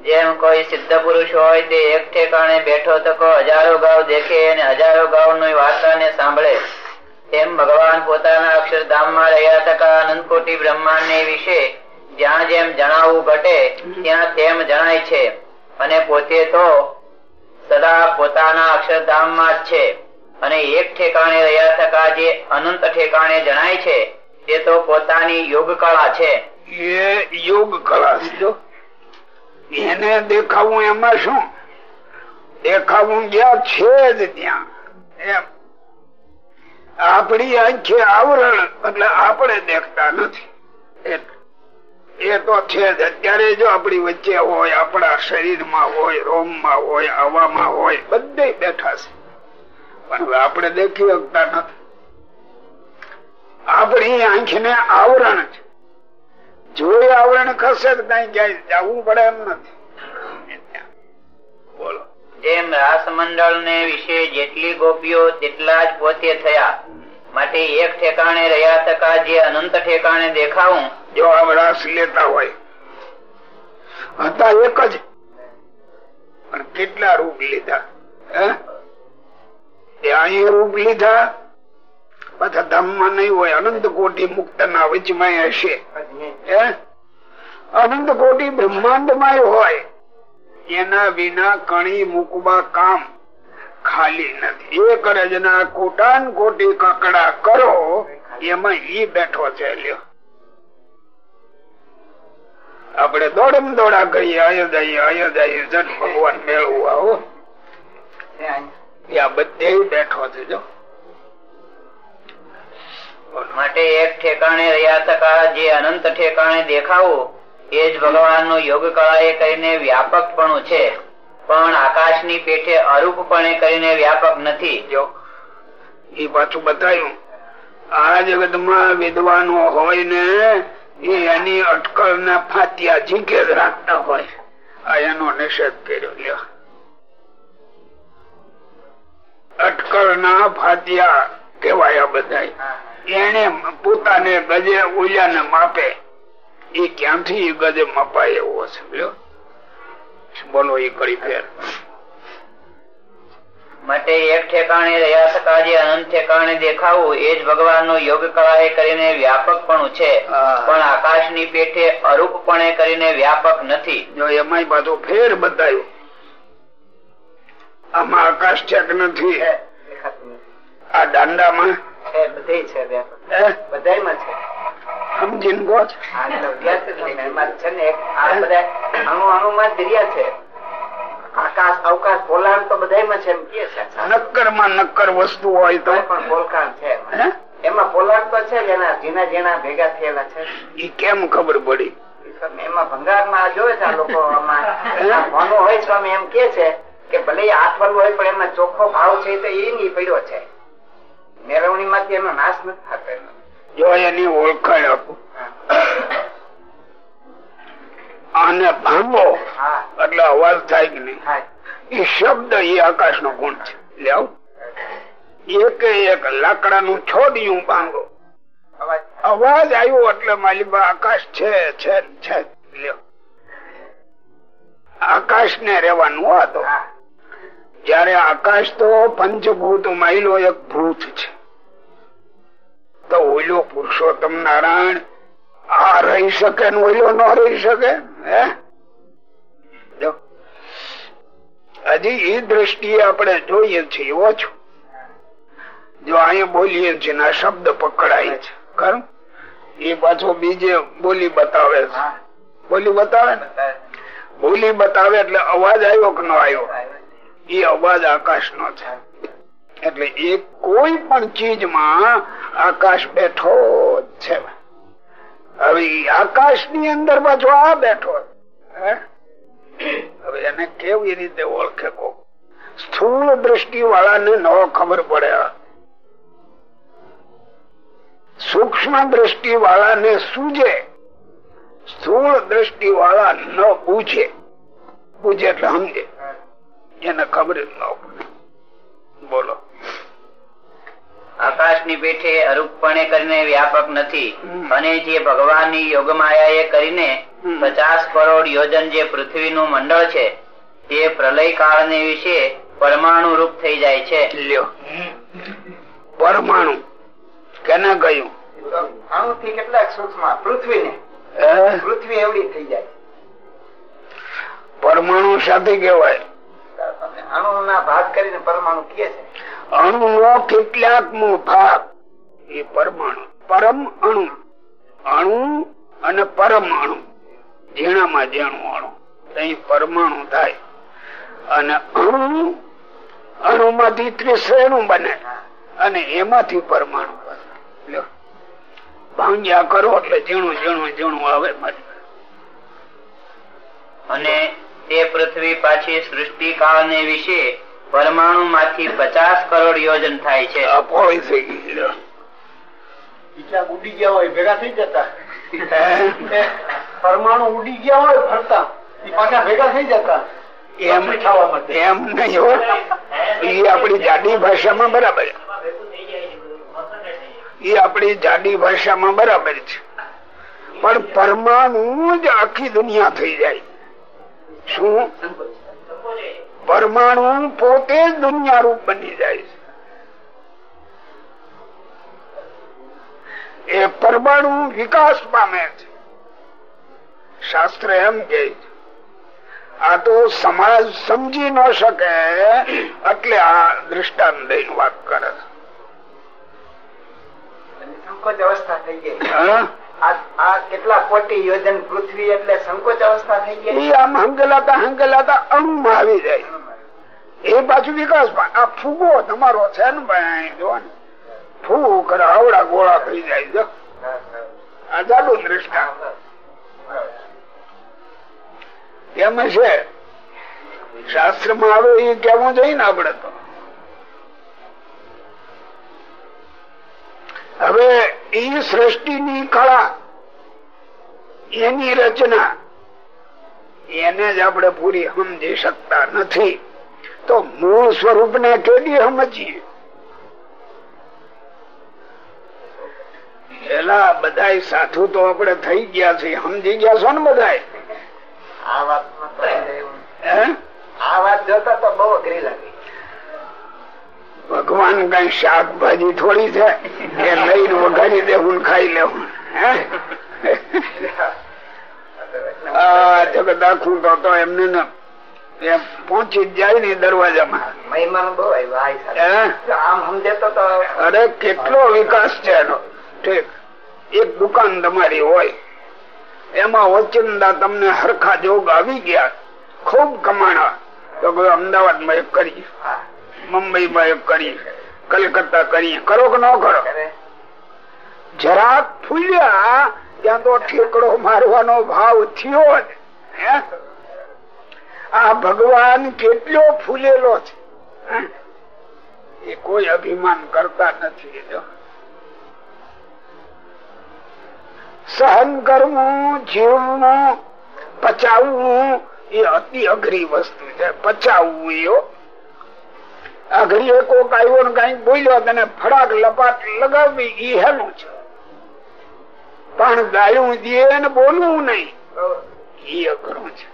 જેમ કોઈ સિદ્ધ પુરુષ હોય તે એક ઠેકાણે બેઠો તકો હજારો ગાવ દેખે અને હજારો ગાવની વાર્તા સાંભળે. તેમ ભગવાન પોતાના અક્ષરધામમાં રહ્યા તકા અનંત કોટી બ્રહ્માંડ વિશે જ્યાં જેમ જણાવવું ઘટે, ત્યાં તેમ જણાય છે. અને પોતે તો સદા પોતાના અક્ષરધામમાં જ છે. અને એક ઠેકાણે રહ્યા થકા જે અનંત ઠેકાણે જણાય છે, તે તો પોતાની યોગ કળા છે. યોગ કળા જો એને દેખાવું એમાં શું? દેખાવું જ્યાં છે જ ત્યાં. એમ. આપણી આંખે આવરણ એટલે આપણે દેખતા નથી. એ તો છે જ. અત્યારે જો આપણી વચ્ચે હોય, આપણા શરીરમાં હોય, રોમમાં હોય હવામાં હોય, બધે બેઠા છે. પણ આપણે દેખી શકતા નથી. આપણી આંખ ને આવરણ છે. જો એ આવરણ ખસે કઈ ક્યાંય જવું પડે એમ નથી. બોલો. જેમ રાસ મંડળ ને વિશે જેટલી ગોપીઓ તેટલા જ પોતે થયા. માટે એક ઠેકાણે રહ્યા તકા જે અનંત ઠેકાણે દેખાવું. જો આમ રાસ લેતા હોય હતા એક જ. પણ કેટલા રૂપ લીધા? એ અહીં રૂપ લીધા? પાછા ધામમાં નહીં હોય. અનંત કોટી મુક્ત ના વચમાં હશે. અનંત કોટી બ્રહ્માંડમાં હોય. એના વિના કણી મૂકવા કામ ખાલી નથી. એક રજના કોટાન કોટી કકડા કરો એમાં ઈ બેઠો છે લ્યો. આપણે દોડમ દોડા કરીએ અયોધ્યા અયોધ્યા જન ભગવાન મેળવું આવો. આ બધે બેઠો છે જો. માટે એક ઠેકાણે રહ્યા થકા જે અનંત ઠેકાણે દેખાવું એ જ ભગવાનનું યોગ કળા એ કરીને વ્યાપકપણું છે. પણ આકાશની પેઠે અરૂપપણે કરીને વ્યાપક નથી. જો એ પાછું બતાવ્યું આ જગતમાં વિદ્વાનો હોય ને એ એની અટકળ ના ફાતિયા જીકે જ રાખતા હોય. આ એનો નિષેધ કર્યો લ્યો. અટકળ ના ફાતિયા કેવાય બધા એને પોતાને ગજે ઓલિયાને માપે. એ ક્યાંથી ગજે મપાય એવો લ્યો બોલો એ કરી ફેર. માટે એક ઠેકાણે રહ્યા થકા જે અનંત ઠેકાણે દેખાવું એ જ ભગવાનનું યોગ કળા કરીને વ્યાપક પણ છે. પણ પણ આકાશની પેઠે અરૂપપણે કરીને વ્યાપક નથી. જો એમાંય પાછો ફેર બતાવ્યો આમાં આકાશ ચેક નથી. આ દાંડામાં બધે છે વ્યાપક છે. સમજીને કહો છો? આકાશ અવકાશ પોલાણ તો બધાયમાં છે એમ કે છે. નક્કરમાં નક્કર વસ્તુ હોય તો. પણ છે એમાં. પોલાણ તો છે ભેગા થયેલા છે. એ કેમ ખબર પડી? એમાં ભંગારમાં જોવે છે આ લોકો હોય સ્વામી એમ કે છે કે ભલે આઠ હોય પણ એમાં ચોખ્ખો ભાવ છે તો એ નહીં પડ્યો છે. મેળવણી માંથી એનો નાશ નથી થતો. જો એની ઓળખાણ આપો. આને ભાંગો એટલે અવાજ થાય કે નહીં? એ શબ્દ એ આકાશ નો ગુણ છે. લેવ એક એક લાકડા નું છોડ્યું ભાંગો. અવાજ. આવ્યો એટલે માલિબા આકાશ છે છે છે. લ્યો. આકાશ ને રેવાનું હતો. હા. જયારે આકાશ તો પંચભૂત માયલો એક ભૂત છે. તો ઓલો પુરુષોત્તમ નારાયણ આ રહી શકે ને ઓલો ન રહી શકે? હે? હજી એ દ્રષ્ટિએ આપણે જોઈએ છીએ ઓછું જો અહીંયા બોલીએ છીએ ને આ શબ્દ પકડાય છે. ખરું? એ પાછો બીજે બોલી બતાવે છે. બોલી બતાવે ને? બોલી બતાવે એટલે અવાજ આવ્યો કે ન આવ્યો? એ અવાજ આકાશ નો છે. એટલે એ કોઈ પણ ચીજ આકાશ બેઠો છે. હવે આકાશની અંદર પાછો આ બેઠો હવે એને કેવી રીતે ઓળખે કો સ્થૂળ દ્રષ્ટિ વાળાને ન ખબર પડે. સૂક્ષ્મ દ્રષ્ટિ વાળાને સૂજે. સ્થૂળ દ્રષ્ટિ વાળા ન પૂછે. પૂછે એટલે સમજે. એને ખબર જ ન બોલો. આકાશની પેઠે અરૂપપણે કરીને વ્યાપક નથી. અને જે ભગવાનની યોગમાયા એ કરીને પચાસ કરોડ યોજન જે પૃથ્વીનું મંડળ છે તે પ્રલય કાળને વિશે પરમાણુ રૂપ થઈ જાય છે. લ્યો. પરમાણુ. કેને ગયું? અણુ થી કેટલાક સૂક્ષ્મ પૃથ્વી ને પૃથ્વી એવડી થઈ જાય. પરમાણુ સાથે કેવાય અણુ ના ભાગ કરીને પરમાણુ કહે છે. અણુ નો કેટલાક નો ભાગ એ પરમાણુ પરમ અણુ. અણુ અને પરમાણુ ઝીણામાં ઝીણું અણુ. અહીં પરમાણુ થાય. અને અણુ અણુ માંથી ત્રિશ્રેણું બને. અને એમાંથી પરમાણુ બને. ભાંગ્યા કરો એટલે ઝીણું ઝીણું ઝીણું આવે અને તે પૃથ્વી પાછી સૃષ્ટિ કાળને વિશે પરમાણુ માંથી પચાસ કરોડ યોજન થાય છે. આ પોળી થઈ ગઈ લ્યો. બીજા ઉડી ગયા હોય ભેગા થઈ જતા. પરમાણુ ઉડી ગયા હોય ફરતા પાછા ભેગા થઈ જતા. એમ થવા એમ નહીં હો. એ આપણી જાડી ભાષામાં બરાબર એ આપણી જાડી ભાષામાં બરાબર છે. પણ પરમાણુ જ આખી દુનિયા થઈ જાય. શું? પરમાણુ પોતે જ દુનિયા રૂપ બની જાય છે. એ પરમાણુ વિકાસ પામે છે. શાસ્ત્ર એમ કે આ તો સમાજ સમજી ન શકે એટલે આ દ્રષ્ટાંત દઈને વાત કરે સંકોચ અવસ્થા થઈ ગઈ. કેટલા કોટી યોજન પૃથ્વી એટલે સંકોચ અવસ્થા થઈ ગઈ. આમ હંગલાતા હંગલાતા અણુમાં આવી જાય. એ પાછું વિકાસ આ ફૂગો તમારો છે ને ભાઈ જો ને. ફૂગ કરે આવડા ગોળા થઈ જાય, જો. આ જાડુ દ્રષ્ટાંત. કેમ છે. શાસ્ત્રમાં આવે એ કેવું જોઈએ ને આપડે તો. હવે એ સૃષ્ટિની કળા એની રચના એને જ આપણે પૂરી સમજી શકતા નથી. તો મૂળ સ્વરૂપ ને કેદી સમજીએ? પેલા બધા સાધુ તો આપણે થઈ ગયા છે સમજી ગયા છો ને બધા આ વાત આ વાત જોતા તો બહુ અઘરી લાગી. ભગવાન કઈ શાકભાજી થોડી છે? એ લઈને વઘારી દેવું ખાઈ લેવું. જગત આખું તો એમને ન પહોંચી જાય ને દરવાજામાં. અરે કેટલો વિકાસ છે એનો. ઠીક. એક દુકાન તમારી હોય. એમાં ઓચિંદા તમને હરખા જોગ આવી ગયા. ખૂબ કમાણા. તો અમદાવાદમાં એક કરી. મુંબઈમાં એક કરી કલકત્તા કરી કરો કે ન કરો. જરાક ફૂલ્યા ત્યાં તો ઠેકડો મારવાનો ભાવ થયો આ ભગવાન કેટલો ફૂલેલો છે. એ કોઈ અભિમાન કરતા નથી. સહન કરવું જીવવું પચાવવું એ અતિ અઘરી વસ્તુ છે. પચાવવું એ હો. આ ઘડીએ કોક આવ્યો ને કંઈક બોલ્યો તને ફડાક લપાટ લગાવવી ઈ હેલું છે. પણ ગાયું દે ને બોલવું નહીં. ઈ અઘરું છે.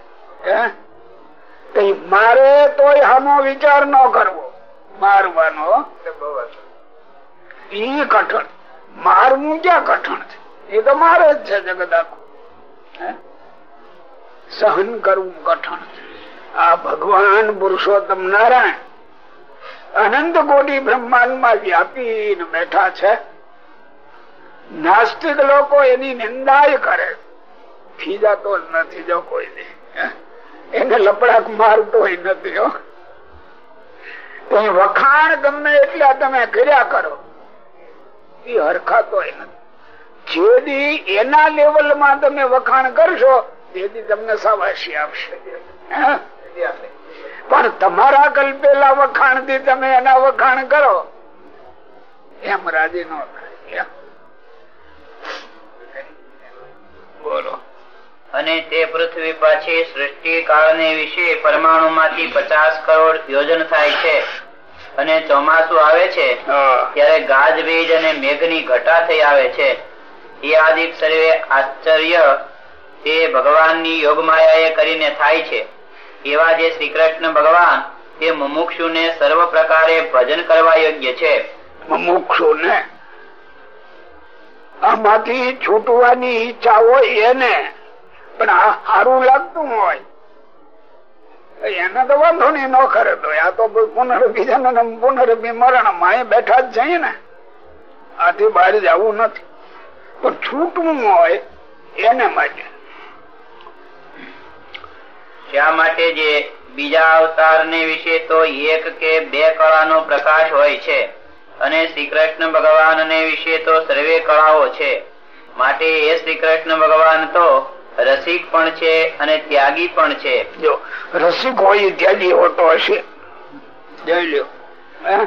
મારે તોય આનો વિચાર ન કરવો. મારવાનો. તો ઈ કઠણ. મારવું ક્યાં કઠણ છે? એ તો મારે જ છે જગત આખું? સહન કરવું કઠણ છે. આ ભગવાન પુરુષોત્તમ નારાયણ અનંત કોટી બ્રહ્માંડમાં વ્યાપીને બેઠા છે. નાસ્તિક લોકો એની નિંદાય કરે. ખીજાતો નથી જો કોઈ એને લપડાક મારતો નથી વખાણ ગમે એટલા તમે કર્યા કરો, એ હરખાતો નથી. જેદી એના લેવલમાં તમે વખાણ કરશો તેથી તમને સાવાસી આપશે. હે? પણ તમારા કલ્પેલા વખાણથી તમે એના વખાણ કરો. એમ રાજી નો બોલો. અને તે પૃથ્વી પાછી સૃષ્ટિ કાળને વિશે પરમાણુ માંથી પચાસ કરોડ યોજન થાય છે. અને ચોમાસું આવે છે. ત્યારે ગાજબીજ અને મેઘની ઘટા થઈ આવે છે. એ આદિક સર્વે આશ્ચર્ય. તે ભગવાનની યોગમાયાએ કરીને થાય છે. એવા જે શ્રી કૃષ્ણ ભગવાન તે મુમુક્ષુ ને સર્વ પ્રકારે ભજન કરવા યોગ્ય છે. મુમુક્ષુ ને આમાંથી છૂટવાની ઈચ્છા હોય એને, પણ આ સારું લાગતું હોય એને તો વાંધો નહીં, ન કરે તો. આ તો પુનરભી જન્મ પુનરભી મરણમાં બેઠા જ જઈએ ને. આથી બહાર જવું નથી. પણ છૂટવું હોય એને માટે. શા માટે જે બીજા અવતાર ને વિશે તો એક કે બે કળાનો પ્રકાશ હોય છે અને શ્રી કૃષ્ણ ભગવાન ને વિશે તો સર્વે કળાઓ છે. માટે એ શ્રી કૃષ્ણ ભગવાન તો રસિક પણ છે અને ત્યાગી પણ છે. જો રસિક હોય ત્યાગી હોતો હશે? જોઈ લ્યો. હે?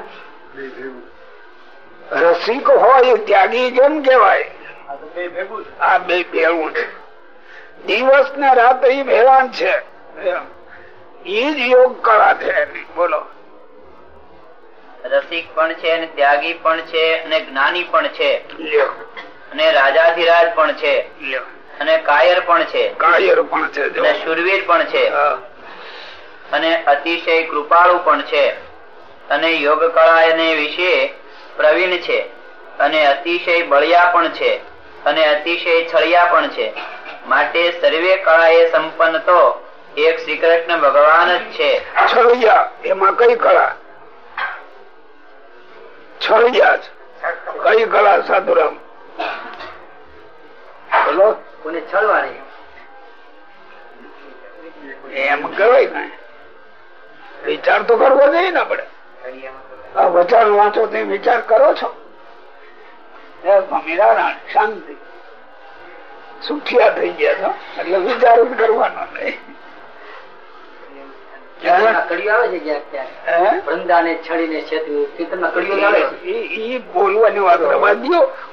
રસિક હોય ત્યાગી કેમ કેવાય આ બે ભેગું દિવસ ને રાત્રિ એ છે. એ જ યોગ કળા છે બોલો. રસિક પણ છે અને ત્યાગી પણ છે અને જ્ઞાની પણ છે. અને રાજાધિરાજ પણ છે. અને કાયર પણ છે. કાયર પણ છે અને શુરવીર પણ છે. અને અતિશય કૃપાળુ પણ છે. અને યોગ કળા એને વિશે પ્રવીણ છે. અને અતિશય બળિયા પણ છે. અને અતિશય છળિયા પણ છે. માટે સર્વે કળા એ સંપન્ન તો એક શ્રી કૃષ્ણ ભગવાન જ છે. છળિયા એમાં કઈ કળા? છળિયા. કઈ કળા સાધુરામ? બોલો. કોને છળવાની એમ કહેવાય ને. વિચાર તો કરવો જોઈએ ને આપડે આ વચન વાંચો તે વિચાર કરો છો? એ સ્વામિનારાયણ શાંતિ. સુખિયા થઈ ગયા છો. એટલે વિચાર જ કરવાનો નહીં.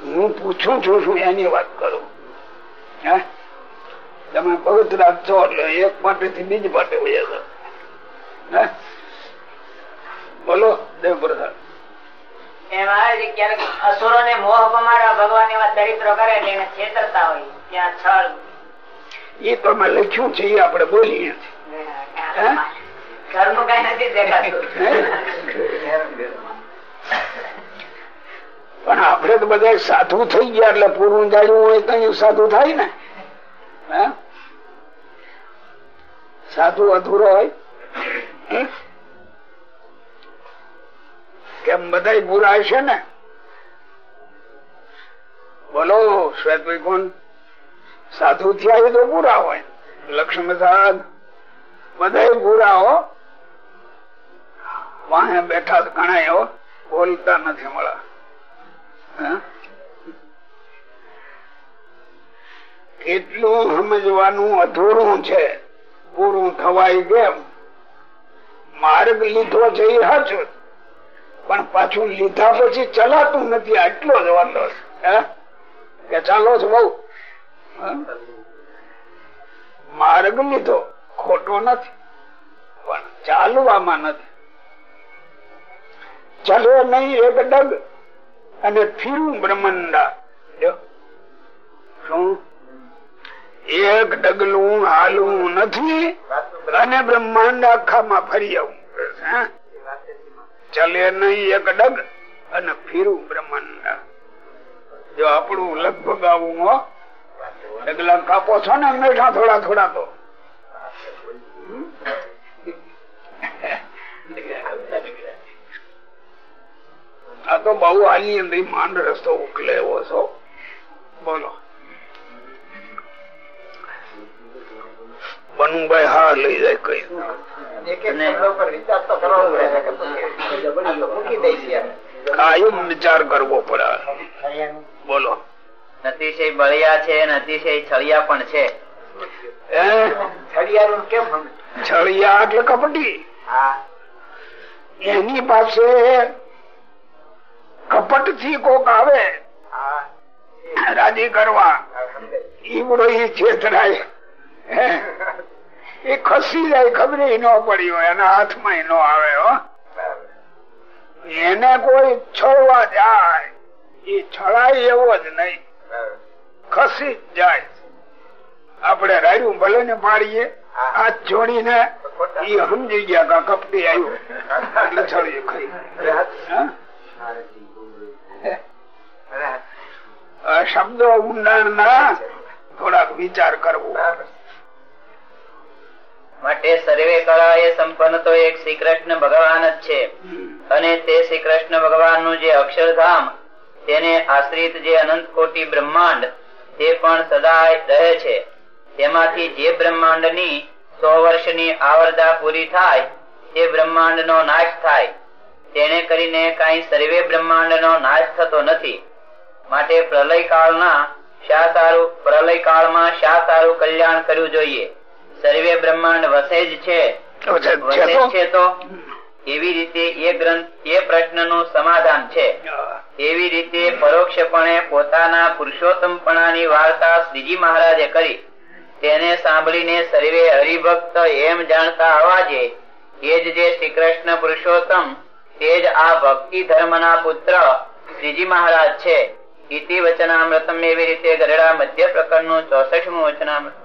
હું? પૂછું છું શું એની વાત કરું. તમે ભગત રાખજો એટલે એક માટે થી બીજ માટે બોલો દેવ પ્રધાન અસુરો ને મોહ પમાડવા ભગવાન એવા ચરિત્રો કરે એટલે એને છેતરતા હોય. ત્યાં છળ. એ તો મેં લખ્યું છે એ આપડે બોલીએ છીએ. ઘરનું કઈ નથી દેખાતું. પણ આપડે તો બધા સાધુ થઈ ગયા એટલે પૂરું જાણ્યું હોય તો સાધુ થાય ને? સાધુ અધૂરો હોય. કેમ બધા પૂરા હશે ને? બોલો, શ્વેતભાઈ કોણ? સાધુ થયા તો પૂરા હોય. લક્ષ્મી સાધ બધા પૂરા હો. વાહે બેઠા ઘણા એવો બોલતા નથી મળ્યા? કેટલું સમજવાનું અધૂરું છે. પૂરું થવાય કેમ? માર્ગ લીધો છે એ સાચું. પણ પાછું લીધા પછી ચલાતું નથી, આટલો જ વાંધો? કે ચાલો છો હે? માર્ગ લીધો, ખોટો નથી. પણ ચાલવામાં નથી. ચાલો નહીં, એક ડગ અને ફીરું બ્રહ્મંડા. એક ડગલું હાલવું નથી અને બ્રહ્માંડ આખામાં ફરી આવું? ચલે નહીં, એક ડગ અને ફીરું બ્રહ્માંડ. જો આપણું લગભગ આવું ડગલા કાપો છો ને, મેઠા થોડા થોડા તો. આ તો બહુ હાલી અંદર માંડ રસ્તો ઉકલે એવો છો. બોલો. બનુભાઈ હા લઈ જાય કઈ. વિચાર કરવો પડે કે પછી મૂકી કાયમ વિચાર કરવો પડે. બોલો. અતિશય બળિયા છે અને અતિશય છળિયા પણ છે. છળિયા એટલે કપટી. હા. એની પાસે કપટથી કોક આવે રાજી કરવા. ઈવડો ઈ છેતરાય હે? એ ખસી જાય ખબર ન પડી હોય એના હાથમાં ન આવે હો. એને કોઈ છળવા જાય એ છળાય એવો જ નહીં. ખસી જ જાય. આપણે રાયું ભલે ને પાડીએ હાથ જોડીને એ સમજી ગયા કપટી આવ્યું એટલે છળી ખાઈ શબ્દો ઊંડાણ ના થોડાક વિચાર કરવો. માટે સર્વે કળા એ સંપન્ન તો એક શ્રી કૃષ્ણ ભગવાન જ છે. અને તે શ્રી કૃષ્ણ ભગવાનનું જે અક્ષરધામ તેને આશ્રિત જે અનંત કોટી બ્રહ્માંડ તે પણ સદાય રહે છે. તેમાંથી જે બ્રહ્માંડની સો વર્ષની આવરદા પૂરી થાય તે બ્રહ્માંડ નો નાશ થાય. તેને કરીને કઈ સર્વે બ્રહ્માંડ નો નાશ થતો નથી. માટે પ્રલય કાળના શા સારું પ્રલય કાળમાં શા સારું કલ્યાણ કરવું જોઈએ. સર્વે બ્રહ્માંડ વસે જ છે. વસે જ છે તો? એવી રીતે એ ગ્રંથ એ પ્રશ્નનું સમાધાન છે. એવી રીતે પરોક્ષપણે પોતાના પુરુષોત્તમપણાની વાર્તા શ્રીજી મહારાજે કરી. તેને સાંભળીને સર્વે હરિભક્ત એમ જાણતા અવાજે એ જ જે શ્રી કૃષ્ણ પુરુષોત્તમ તે જ આ ભક્તિ ધર્મના પુત્ર શ્રીજી મહારાજ છે. ઇતિ વચનામૃતમ એવી રીતે ગરડા મધ્ય પ્રકરણનું ચોસઠમું વચનામૃત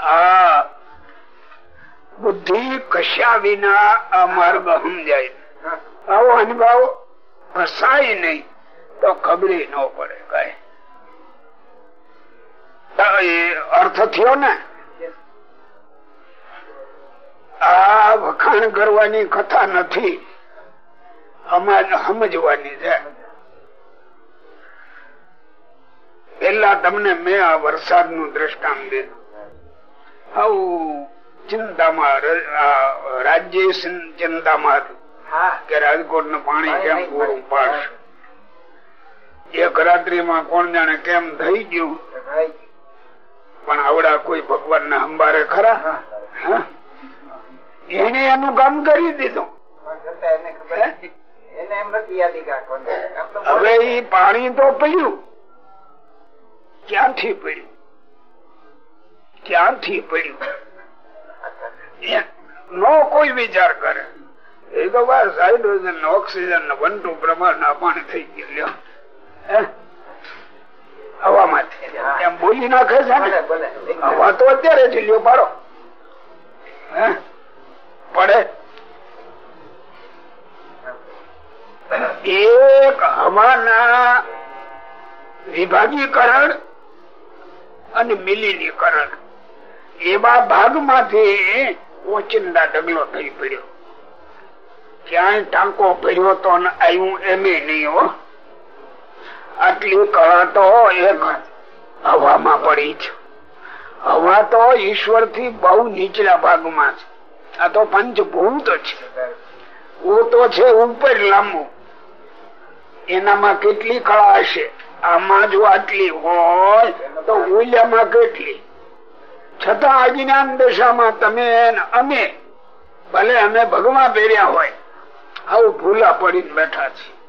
આ બુદ્ધિ કશા વિના આ આવો અનુભવ ફસાય નહીં તો ખબરી ન પડે કઈ. અર્થ થયો ને? આ વખાણ કરવાની કથા નથી. સમજવાની છે. પેલા તમને મેં આ વરસાદનું દ્રષ્ટાંત દીધું. આવું ચિંતામાં રાજ્ય ચિંતામાં કે રાજકોટનું પાણી કેમ પૂરું પાડશે? એક રાત્રિ માં કોણ જાણે કેમ થઈ ગયું. પણ આવડા કોઈ ભગવાન ના અંબારે ખરા? એને એનું કામ કરી દીધું. હવે એ પાણી તો પડ્યું ક્યાંથી પડ્યું ક્યાંથી પડ્યું નો કોઈ વિચાર કરે. એ તો બસ હાઇડ્રોજન ઓક્સિજન વન ટુ પ્રમાણ ના પાણી થઈ હવામાંથી એમ બોલી નાખે છે ને. હવા તો અત્યારે જ પાડો. પડે. એક હવાના વિભાગીકરણ અને મિલીનીકરણ. એવા ભાગમાંથી ઓચિંદા ડગલો થઈ પડ્યો. ક્યાંય ટાંકો પડ્યો તો આવ્યું એમ નહીં હો. આટલી કળા તો એક હવામાં પડી છે. હવા તો ઈશ્વરથી બહુ નીચલા ભાગમાં છે. આ તો પંચભૂત છે. ઓ તો છે ઉપર લાંબુ. એનામાં કેટલી કળા હશે? આમાં જો આટલી હોય તો ઉલ્યામાં કેટલી? છતાં અજ્ઞાન દશામાં તમે અમે, ભલે અમે ભગવાન પહેર્યા હોય, આવું ભૂલા પડીને બેઠા છે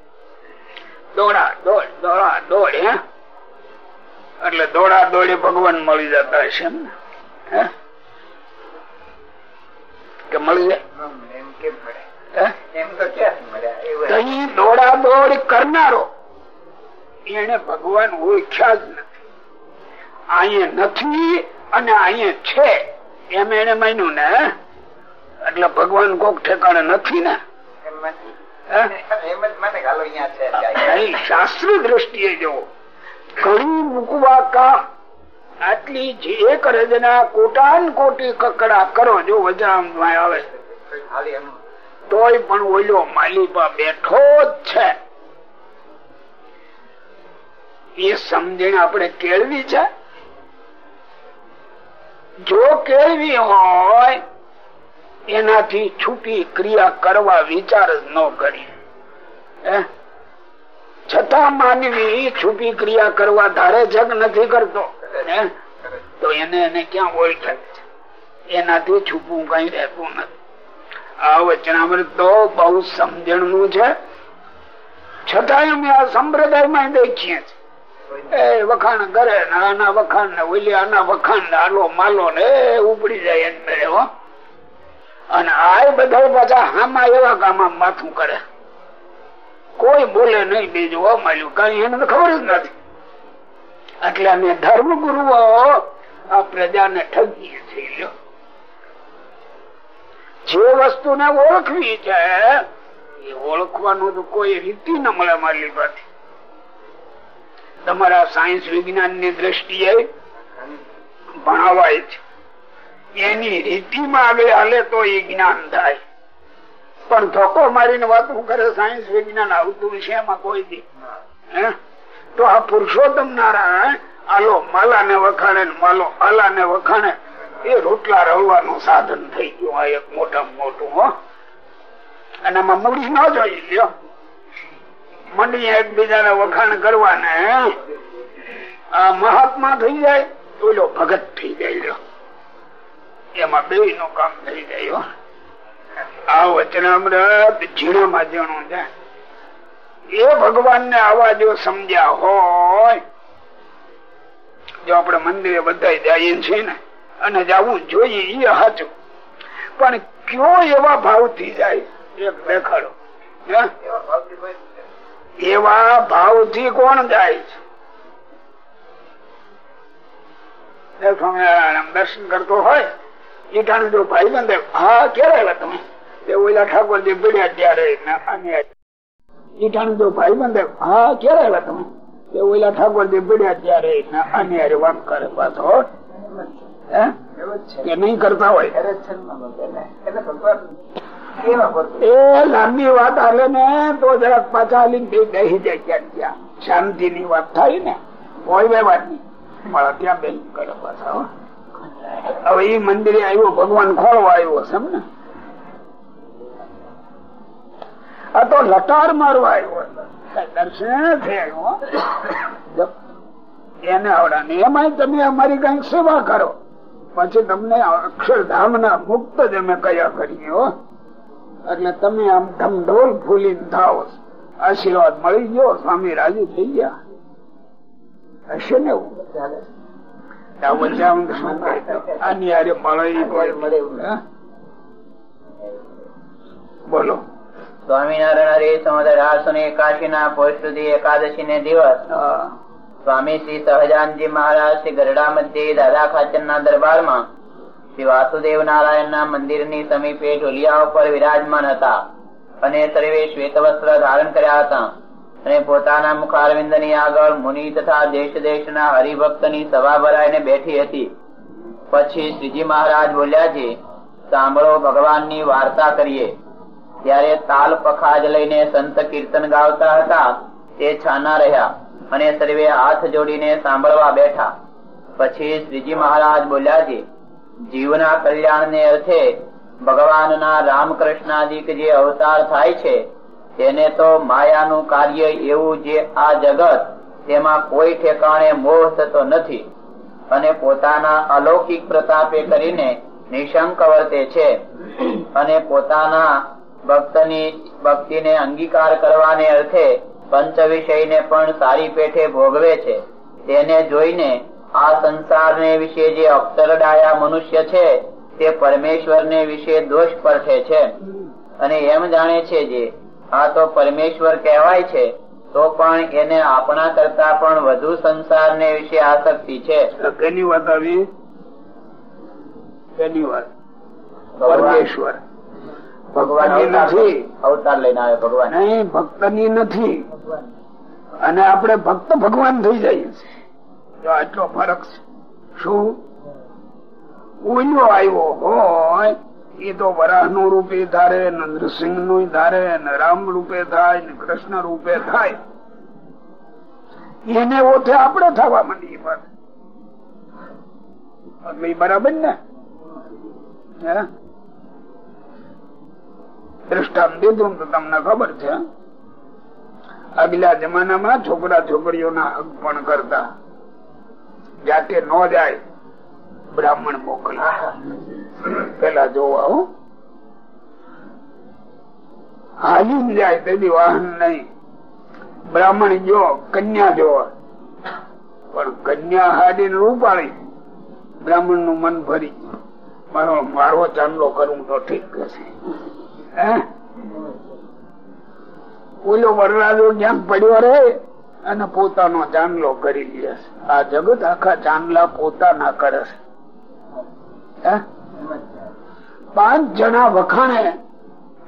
એટલે દોડા દોડે ભગવાન મળી જતા હશે મળી દોડા દોડ કરનારો, એને ભગવાન ઓળખ્યા જ નથી. અહીંયા નથી અને અહીંયા છે, એમ એને માન્યું ને એટલે ભગવાન કોક ઠેકાણે નથી ને? શાસ્ત્ર દ્રષ્ટિએ જો ઘણી મૂકવા કા આટલી જે રજના કોટાન કોટી કકડા કરો જો વજરામ આવે. તોય પણ ઓલો માલિપા બેઠો જ છે. એ સમજણ આપણે કેળવી છે? જો કેળવી હોય એનાથી છૂટી ક્રિયા કરવા વિચાર જ ન કરી. છતાં માનવી છૂટી ક્રિયા કરવા ધારે જગ નથી કરતો. તો એને એને ક્યાં ઓળખે એનાથી છૂપવું કઈ રહેતું નથી. આ વચનામૃત તો બહુ સમજણનું છે. છતાં અમે આ સંપ્રદાયમાં દેખીએ છીએ. એ વખાણ કરે આના વખાણ ને ઓલી આના વખાણ ને આલો માલો ને ઉપડી જાય એમ હો. અને આ બધા પાછા હામાં એવા ગામમાં માથું કરે કોઈ બોલે નહીં બીજું અમાર્યું કઈ એને ખબર જ નથી. એટલે અમે ધર્મ આ પ્રજાને ઠગીએ છીએ જે વસ્તુને ઓળખવી છે, એ ઓળખવાનું તો કોઈ રીતિ ન મળે મારી પાસે તમારા સાયન્સ વિજ્ઞાનની દ્રષ્ટિએ ભણાવાય છે. એની રીતિમાં આવે, હાલે તો એ જ્ઞાન થાય. પણ ધોકો મારીને વાતું કરે સાયન્સ વિજ્ઞાન આવતું છે, એમાં કોઈ દી. તો આ પુરુષોત્તમ નારાયણ, આલો માલા ને વખાણે માલો આલા ને વખાણે, એ રોટલા રવવાનું સાધન થઈ ગયું આ એક મોટા મોટું હો. અને આમાં મૂડી ન જોઈ, લ્યો. મંડી એકબીજાને વખાણ કરવાને, આ મહાત્મા થઈ જાય ઓલો ભગત થઈ જાય, લ્યો. એમાં બે નું કામ થઈ જાય આ વચનામૃત ઝીણામાં જણું છે. એ ભગવાન ને આવા જો સમજ્યા હોય, જો આપડે મંદિરે બધા જઈએ છીએ ને, અને જવું જોઈએ એ સાચું. પણ કયો એવા ભાવથી જાય? એક દેખાડો. એવા ભાવથી કોણ જાય? છે દર્શન કરતો હોય ઈટાણું જો ભાઈ બંધ હા, ક્યારે આવ્યા તમે? તે ઓલા ઠાકોરજી પીડ્યા ત્યારે ઈઠાણ જો ભાઈ બંધ હા, ક્યારે આવ્યા તમે? તે ઓલા ઠાકોરજી પીડ્યા ત્યારે અને અરે વાત કરે પાછો નહીં કરતા હોય? એ લાંબી વાત હાલે ને, તો જરાક પાછા હાલી બેસી જાય ક્યાંક ત્યાં શાંતિ ની વાત થાય ને, કોઈ બે વાત નહીં મારા ત્યાં બેન કરે પાછા હવે એ મંદિરે આવ્યો, ભગવાન ખોળવા આવ્યો છે આ તો લટાર મારવા આવ્યો દર્શન એને આવડા એમાં તમે અમારી કઈ સેવા કરો. પછી તમને અક્ષરધામ ના મુક્ત જ અમે કયા કરીએ એટલે તમે આમ ધમઢોલ ફૂલી થાવ આશીર્વાદ મળી ગયો, સ્વામી રાજી થઈ ગયા. હશે ને એવું? બોલો. સ્વામિનારાયણ હરે આઠસો એકાશી ના પોષી એકાદશી ને દિવસ. સ્વામી શ્રી સહજાનજી મહારાજ શ્રી ગરડા મધ્ય દાદા ખાચર ના દરબારમાં શ્રી વાસુદેવ નારાયણ ના મંદિરની સમીપે ઢોલિયા ઉપર વિરાજમાન હતા અને સર્વે શ્વેત વસ્ત્ર ધારણ કર્યા હતા. અને પોતાના મુખારવિંદની આગળ મુનિ તથા દેશ દેશ ના હરિભક્તની સભા ભરાઈને બેઠી હતી. પછી શ્રીજી મહારાજ બોલ્યા છે સાંભળો ભગવાનની વાર્તા કરીએ. ત્યારે તાલ પખાજ લઈને સંત કીર્તન ગાવતા હતા. તે છાના રહ્યા અને સર્વે હાથ જોડીને સાંભળવા બેઠા. પછી શ્રીજી મહારાજ બોલ્યા છે જીવના કલ્યાણ ને અર્થે ભગવાનના રામકૃષ્ણાદિક જે અવતાર થાય છે તેને તો માયાનું કાર્ય એવું જે આ જગત, તેમાં કોઈ ઠેકાણે મોહ થતો નથી. અને પોતાના અલૌકિક પ્રતાપે કરીને નિશંક વર્તે છે. અને પોતાના ભક્તની, ભક્તિને અંગીકાર કરવાને અર્થે પંચ વિષયને પણ સારી પેઠે ભોગવે છે. તેને જોઈને આ સંસારને વિશે જે અક્ષરડાયા મનુષ્ય છે, તે પરમેશ્વરને વિશે દોષ પરઠે છે. અને એમ જાણે છે જે આ તો પરમેશ્વર કહેવાય છે તો પણ એને આપણા કરતા પણ વધુ સંસારને વિશે આસક્તિ છે. કેની વાત આવી? કેની વાત? પરમેશ્વર. ભગવાનની નથી. અવતાર લઈને આવે ભગવાન. નહીં ભક્તની નથી. અને આપણે ભક્ત ભગવાન થઈ જઈએ છીએ. આટલો ફરક છે. શું? ઉલ્યો આવ્યો હોય એ તો વરાહનું રૂપે ધારે નૃસિંહનું ધારે, ને રામ રૂપે થાય, ને કૃષ્ણ રૂપે થાય. એને ઓછે આપણે થવા માંડીએ બરાબર ને? દ્રષ્ટાંત દીધું તો તમને ખબર છે. આગલા જમાનામાં છોકરા છોકરીઓના હક પણ કરતા. જાતે ન જાય. બ્રાહ્મણ મોકલા. પેલા જોવા, હું. હાલી જાય તેથી વાહન નહીં. બ્રાહ્મણ જો કન્યા જો પણ કન્યા હાડી રૂપાળી. બ્રાહ્મણનું મન ભરી. મારો મારો ચાંદલો કરવું તો ઠીક છે. ઓલો વરરાજો ક્યાંક પડ્યો રે અને પોતાનો ચાંદલો કરી લે આ જગત આખા ચાંદલા પોતાના કરે પાંચ જણા વખાણે,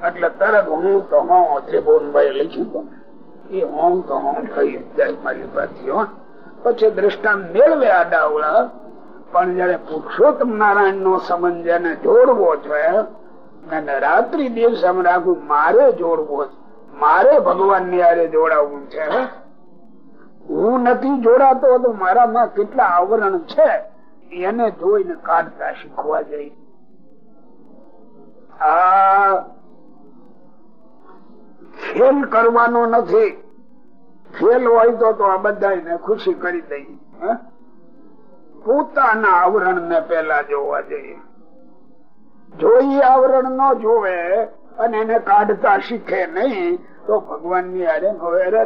એટલે તરત હું તો હું ત્રિભુવનભાઈ લખ્યું એ હું તો હું થઈ જાય મારી પાસે પછી દ્રષ્ટાંત મેળવે આડાવડા પણ જયારે પુરુષોત્તમ નારાયણ નો સંબંધ જેને જોડવો છે અને રાત્રિ દિવસ એમ રાખવું મારે જોડવો છે. મારે ભગવાનની આરે જોડાવવું છે. હું નથી જોડાતો, તો મારામાં કેટલા આવરણ છે? એને જોઈને કાઢતા શીખવા જઈ આ કરવાનો નથી. ખેલ હોય તો આ બધા ખુશી કરી દઈએ પોતાના આવરણ ને પેલા જોવા જઈએ. જોઈ આવરણ ન જોવે અને એને કાઢતા શીખે નહીં, તો ભગવાનની આરે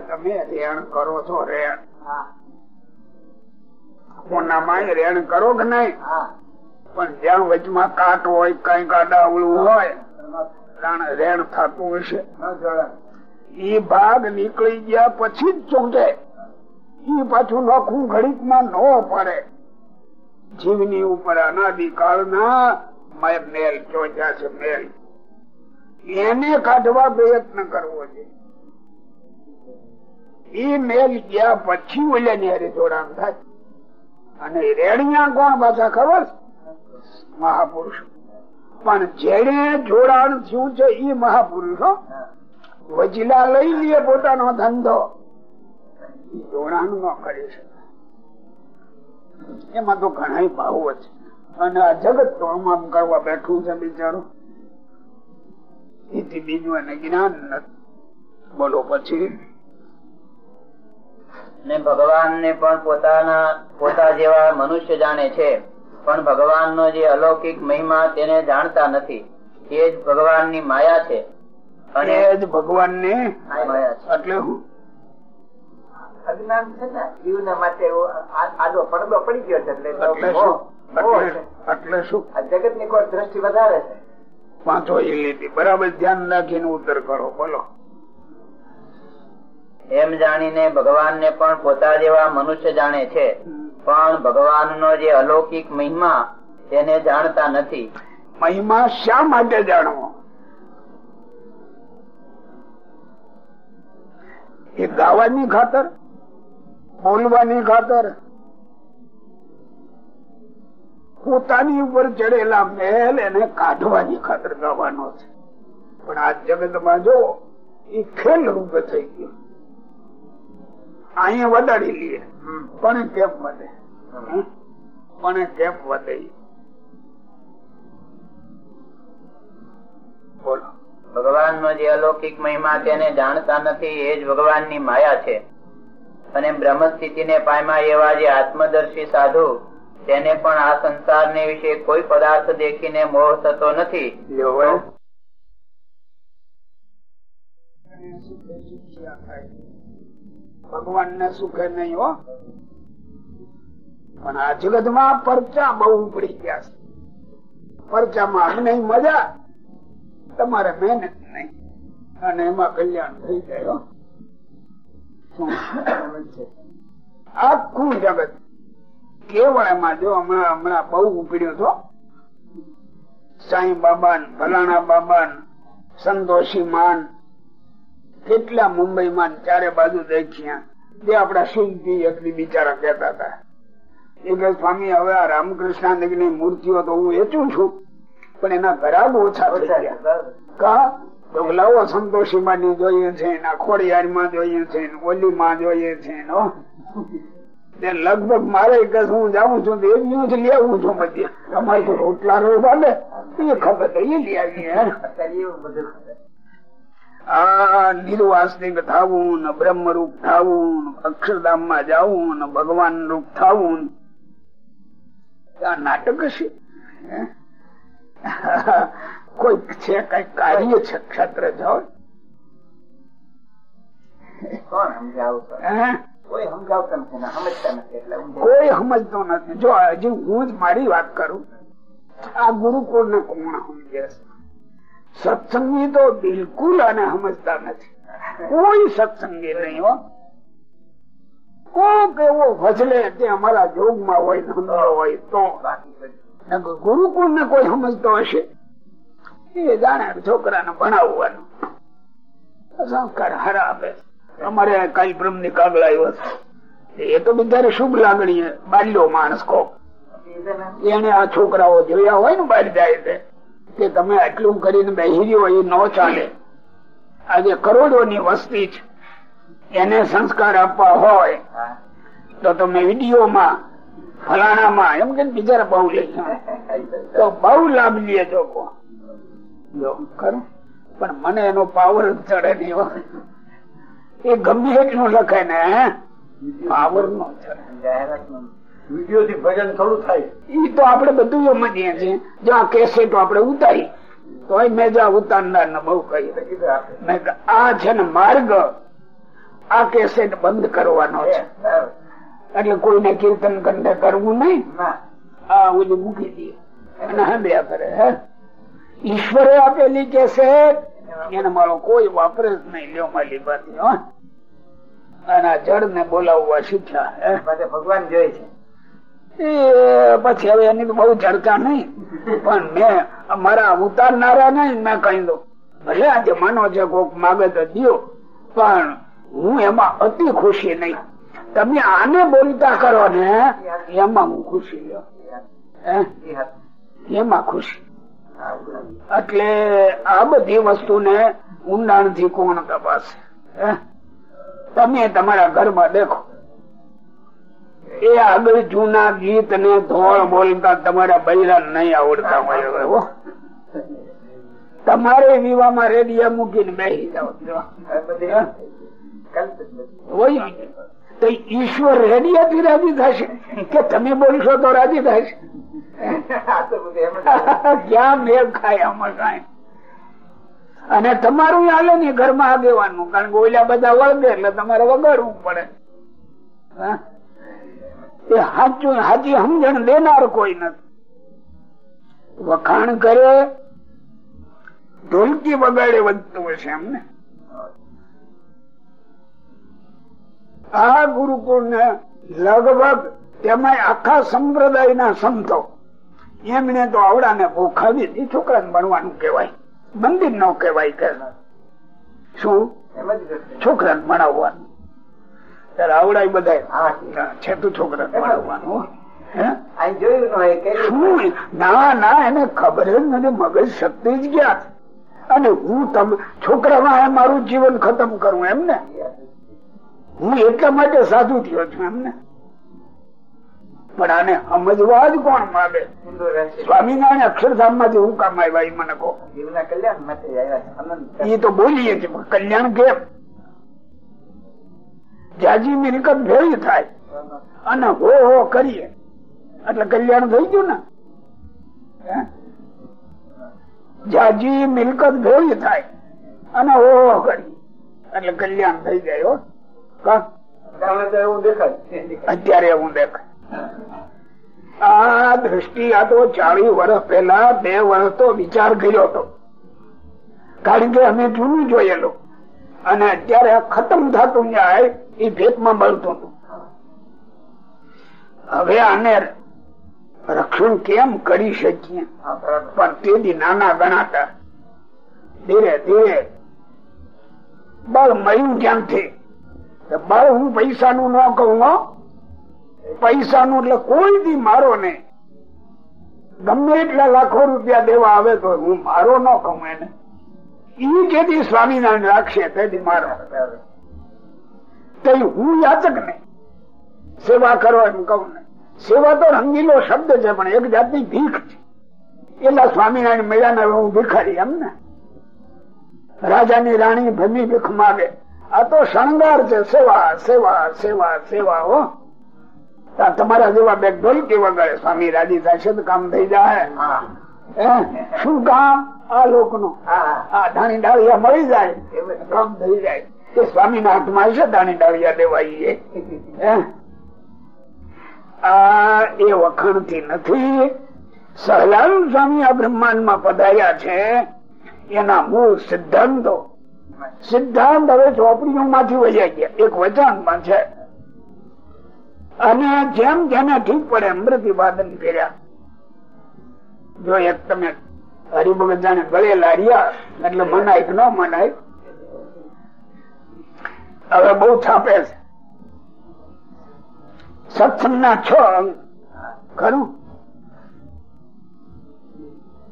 તમે રેણ કરો છો રેણ કોનામાં રેણ કરો કે નહીં? પણ જ્યાં વચમાં કાટ હોય કઈ કાડાવડું હોય રેણ થતું હશે. ઈ ભાગ નીકળી ગયા પછી જ ચૂંટે. ઈ પાછું નોખું ઘડીકમાં ન પડે. જીવની ઉપર અનાદિકાળ ના મેલ ચોચ્યા છે મેલ. એને કાઢવા પ્રયત્ન કરવો છે. એ મેલ ગયા પછી ઓલે હારે જોડાણ થાય. અને રેડિયા કોણ પાછા ખબર? મહાપુરુષ. પણ જેને જોડાણ થયું છે એ મહાપુરુષો. વચલા લઈ લે પોતાનો ધંધો. જોડાણ ન કરી શકે. એમાં તો ઘણા ભાવો છે. અને આ જગત તો આમ કરવા બેઠું છે બિચારું. એથી બીજું એને જ્ઞાન નથી. બોલો પછી ને ભગવાન ને પણ પોતાના પોતા જેવા મનુષ્ય જાણે છે. પણ ભગવાન નો જે અલૌકિક મહિમા તેને જાણતા નથી. એ જ ભગવાનની માયા છે. અને એ જ ભગવાન ને માયા છે. એટલે હું અજ્ઞાન છે ને જીવને માટે આડો પડદો પડી ગયો છે એટલે એટલે શું? એટલે શું? જગતની કોઈ દ્રષ્ટિ વધારે છે. પાંચો એ લીધી. બરાબર ધ્યાન રાખીને ઉત્તર કરો. બોલો. એમ જાણીને ભગવાન ને પણ પોતા જેવા મનુષ્ય જાણે છે. પણ ભગવાન નો જે અલૌકિક મહિમા, તેને જાણતા નથી. મહિમા શા માટે જાણવો? એ ગાવાની ખાતર બોલવાની ખાતર, પોતાની ઉપર ચડેલા મહેલ એને કાઢવાની ખાતર ગાવાનો છે. પણ આ જગતમાં જો એ ખેલ રૂપે થઈ ગયો. અહીંયા વધારી લઈએ. પણ કેમ વધે? પણ કેમ વધે? બોલો. ભગવાન નો જે અલૌકિક મહિમા તેને જાણતા નથી એ જ ભગવાનની માયા છે. અને બ્રહ્મ સ્થિતિ ને પામ્યા એવા જે આત્મદર્શી સાધુ તેને પણ આ સંસાર ને વિશે કોઈ પદાર્થ દેખીને મોહ થતો નથી. હવે. ભગવાન ને સુખે નહીં હો. પણ આ જગતમાં પરચા બહુ ઉપડી ગયા છે. પરચામાં અમને મજા. તમારે મહેનત નહીં. અને એમાં કલ્યાણ થઈ જાય આખું જગત. કેવળ એમાં જો હમણાં હમણાં બહુ ઉપડ્યો હતો સાંઈ બાબા ફલાણા બાબા સંતોષી માન કેટલા મુંબઈ માં ચારે બાજુ દેખ્યા જે આપડા શિલ્પી એટલી બિચારા કેતા હતા. એ કે સ્વામી હવે આ રામકૃષ્ણની મૂર્તિઓ તો હું વેચું છું પણ એના ઘરાબ ઓછા કા? તો સંતોષી માં જોઈએ છે ખોડિયાર માં જોઈએ છે ઓલી માં જોઈએ છે. લગભગ મારે કે હું જાઉં છું તો ન્યૂઝ લેવું લઈ આવું છું બધી. અમારે રોટલા રોવા ને એ ખબર એ લઈ આવીએ આ નિર્વાસનિક થવું ને બ્રહ્મરૂપ થવું ને અક્ષરધામમાં જવું ને ભગવાન રૂપ થવું આ નાટક છે? કોઈ છે કઈ કાર્ય છે ક્ષેત્ર જાઓ કોણ? કોઈ સમજતા નથી જો હજી હું જ મારી વાત કરું આ ગુરુકુળ ને કોણ સમજે? સત્સંગી તો બિલકુલ આને સમજતા નથી. કોઈ સત્સંગી નહીં હો. કોક એવો ભજલે તે અમારા જોગમાં હોય ધંધો હોય, તો. ગુરુકુળ ને કોઈ સમજતો હશે? એ જાણે છોકરાને ભણાવવાનું. સંસ્કાર હરા આપે અમારે કાલ બ્રહ્મની કાગળ આવ્યો એ તો બિચારે શુભ લાગણી બાલ્યો માણસ કોક. એને આ છોકરાઓ જોયા હોય ને બહાર જાય તે. કે તમે આટલું કરીને બેસી રહ્યો એ ન ચાલે. આજે કરોડો ની વસ્તી છે. એને સંસ્કાર આપવા હોય તો તમે વિડીયોમાં, ફલાણામાં, એમ કે બીજા બહુ લે તો બહુ લાભ લે છો ખરું. પણ મને એનો પાવર ચડે નહીં. એ ગમે એટલું લખે ને પાવર નો ચડે. વીડિયો થી ભજન થોડું થાય. ઈ તો આપડે બધું સમજીએ છીએ જો આ કેસેટ આપડે ઉતારી તો મેં જો ઉતારનાર ને બહુ કહ્યું. મેં આ છે ને માર્ગ. આ કેસેટ બંધ કરવાનો છે. એટલે કોઈને કીર્તન કંઠે કરવું નહીં. આ ઓલી મૂકી દે. અને હંડ્યા કરે હે. ઈશ્વરે આપેલી કેસેટ એને મારો કોઈ વાપરે જ નહીં લ્યો માલી બાતી હો. અને જળ ને બોલાવવા શીખ્યા ભગવાન જોઈ છે. પછી હવે એની બહુ ચર્ચા નહીં. પણ મેં મારા ઉતારનારા ને મેં કહી દઉં. ભલે આજે માનો છે કોક માગે તો પણ હું એમાં અતિ ખુશી નહીં. તમે આને બોલતા કરો ને, એમાં હું ખુશી લો? એમાં ખુશી. એટલે આ બધી વસ્તુને ઊંડાણથી કોણ તપાસે? તમે તમારા ઘરમાં દેખો. એ આગળ જૂના ગીત ને ધોળ બોલતા તમારા બૈરા નહીં આવડતા હોય. તમારે વિવાહમાં રેડિયા મૂકીને બેસી જાઓ ઈશ્વર રેડિયા થી રાજી થશે કે તમે બોલશો તો રાજી થશે? ક્યાં મેળ ખાય આમાં કઈ? અને તમારું હાલે ને ઘરમાં આગેવાનું, કારણ કે ઓલા બધા વળગે એટલે તમારે વગાડવું પડે. હા? એ સાચું હાજી સમજણ દેનાર કોઈ નથી. વખાણ કરે ઢોલકી બગાડે વધતું હશે એમને. આ ગુરુકુળ ને લગભગ તેમાં આખા સંપ્રદાય ના સંતો એમને તો આવડાને ભૂખાવી દી છોકરાને ભણવાનું કેવાય મંદિર નો કેવાય કે શું? છોકરાને ભણાવવાનું. ત્યારે આવડાય બધા છે તું છોકરાને ભણાવવાનું શું? ના ના એને ખબર જ નથી મગજ શક્તિ જ ગયા. અને હું તમે છોકરામાં મારું જીવન ખતમ કરું એમને હું એટલા માટે સાધુ થયો છું એમને પણ આને સમજવા જ કોણ માગે? સ્વામિનારાયણ અક્ષરધામમાંથી હું કામ આવ્યા એ મને કહો. એ તો બોલીએ છીએ કલ્યાણ કેમ? જાજી મિલકત ભેળી થાય. અને હો હો કરીએ. એટલે કલ્યાણ થઈ ગયું ને? જાજી મિલકત ભેળી થાય. અને હો હો કરીએ. એટલે કલ્યાણ થઈ જાય, હો? અત્યારે એવું દેખાય. આ દ્રષ્ટિ, આ તો ચાલીસ વર્ષ પહેલા બે વર્ષ તો વિચાર કર્યો હતો. કારણ કે અમે જૂનું જોયેલું. અને અત્યારે ખતમ થતું જાય એ ભેટમાં હતું. હવે આને રક્ષણ કેમ કરી શકીએ? પણ તેથી નાના ગણાતા. ધીરે ધીરે. બળ મળ્યું ક્યાંથી? બળ, હું પૈસાનું ન કહું પૈસા નું એટલે કોઈ દી મારો નહીં ગમે એટલા લાખો રૂપિયા દેવા આવે તો હું મારો ન કહું એને. ઈ જેથી સ્વામિનારાયણ રાખશે તેથી મારો. તે હું યાચક ને સેવા કરો એમ કહું ને. સેવા તો રંગીલો શબ્દ છે પણ એક જાતની ભીખ છે. એટલા સ્વામિનારાયણ મેળા ને હું ભિખારી એમ ને. રાજાની રાણી ભમી ભીખ માગે. આ તો શણગાર છે સેવા સેવા સેવા સેવા હો. તમારા જેવા બે ઢોલકી વગાડે સ્વામી રાજી થશે તો કામ થઈ જાય હે? શું કામ? આ લોકનું આ ધાણી ડાળિયા મળી જાય. કામ થઈ જાય. એ સ્વામી ના હાથમાં છે દાણી ડાળિયા દેવાઈ એ વખાણથી નથી. સહલાલ સ્વામી આ બ્રહ્માંડમાં પધાર્યા છે. એના મૂળ સિદ્ધાંતો. સિદ્ધાંત હવે ચોપડીઓ માંથી વજાઈ ગયા. એક વચનમાં છે. અને જેમ જેને ઠીક પડે એમ પ્રતિપાદન કર્યા. જો એક તમે હરિભગત જાણે ગળે લાર્યા, એટલે મનાય કે ન મનાય હવે બહુ છાપે છે. સત્સંગના છ અંગ. ખરું?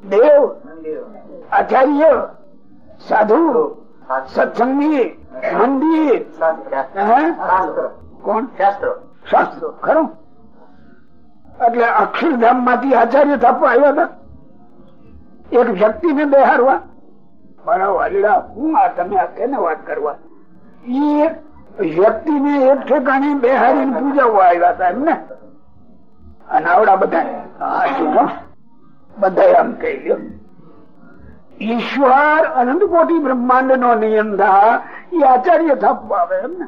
દેવ, આચાર્ય, સાધુ, સત્સંગી, મંદિર. કોણ? શાસ્ત્રો. ખરું? એટલે અક્ષરધામમાંથી આચાર્ય થાપવા આવ્યા હતા. એક વ્યક્તિ ને બેહારવા બરાબર હું આ તમે આ કેને વાત કરવા? એ વ્યક્તિ ને એક ઠેકાણે બેહારીને પૂજાવવા આવ્યા હતા એમને. અને આવડા બધા? બધા આમ કહી ગયો ઈશ્વર અનંત કોટી બ્રહ્માંડ નો નિયંતા એ આચાર્ય થાપવા આવે એમને.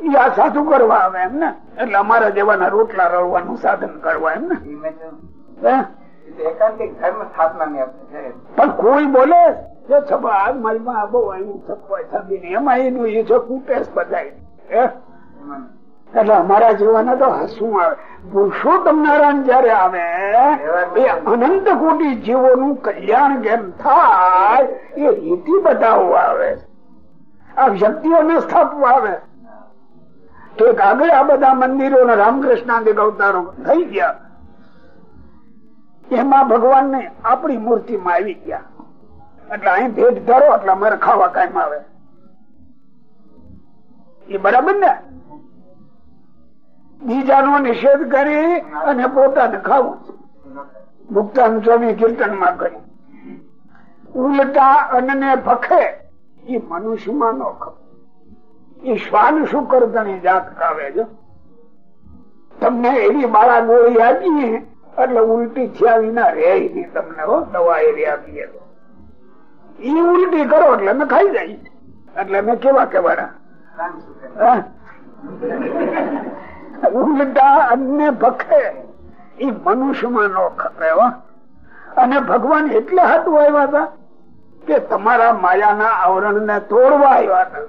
ઈ આ સાધુ કરવા આવે એમ ને એટલે અમારા જેવાના રોટલા રળવાનું સાધન કરવા એમ ને? પણ કોઈ બોલે એટલે અમારા જીવન તો હસવું આવે. પુરુષોત્તમ નારાયણ જયારે આવે, એ અનંત કોટી જીવોનું કલ્યાણ કેમ થાય, એ રીતિ બતાવવા આવે. આ શક્તિઓને સ્થાપવા આવે. ઠીક આગળ આ બધા મંદિરો ને રામકૃષ્ણાદિક અવતારો થઈ ગયા. એમાં ભગવાન ને આપણી મૂર્તિ માં આવી ગયા. એટલે અહીં ભેટ ધરો એટલે અમારે ખાવા કાયમ આવે. એ બરાબર ને? બીજાનો નિષેધ કરી અને પોતાને ખાવું. મુક્તાન સ્વામી કીર્તનમાં કરી ઉલટા અન્નને ભખે એ મનુષ્યમાં નો ખપે એ શ્વાન શુકર તણી જાત ખાવે જો તમને એવી બાળા ગોળી આપીએ એટલે ઉલટી થયા વિના રે નહીં તમને દવા એવી આપીએ તો. એ ઉલટી કરો એટલે અમે ખાઈ જાય. એટલે અમે કેવા કેવાના ઉલટા અન્ય ભખે. એ મનુષ્યમાં નો ખપે અને ભગવાન એટલે હાથું આવ્યા હતા કે તમારા માયાના આવરણ ને તોડવા આવ્યા હતા.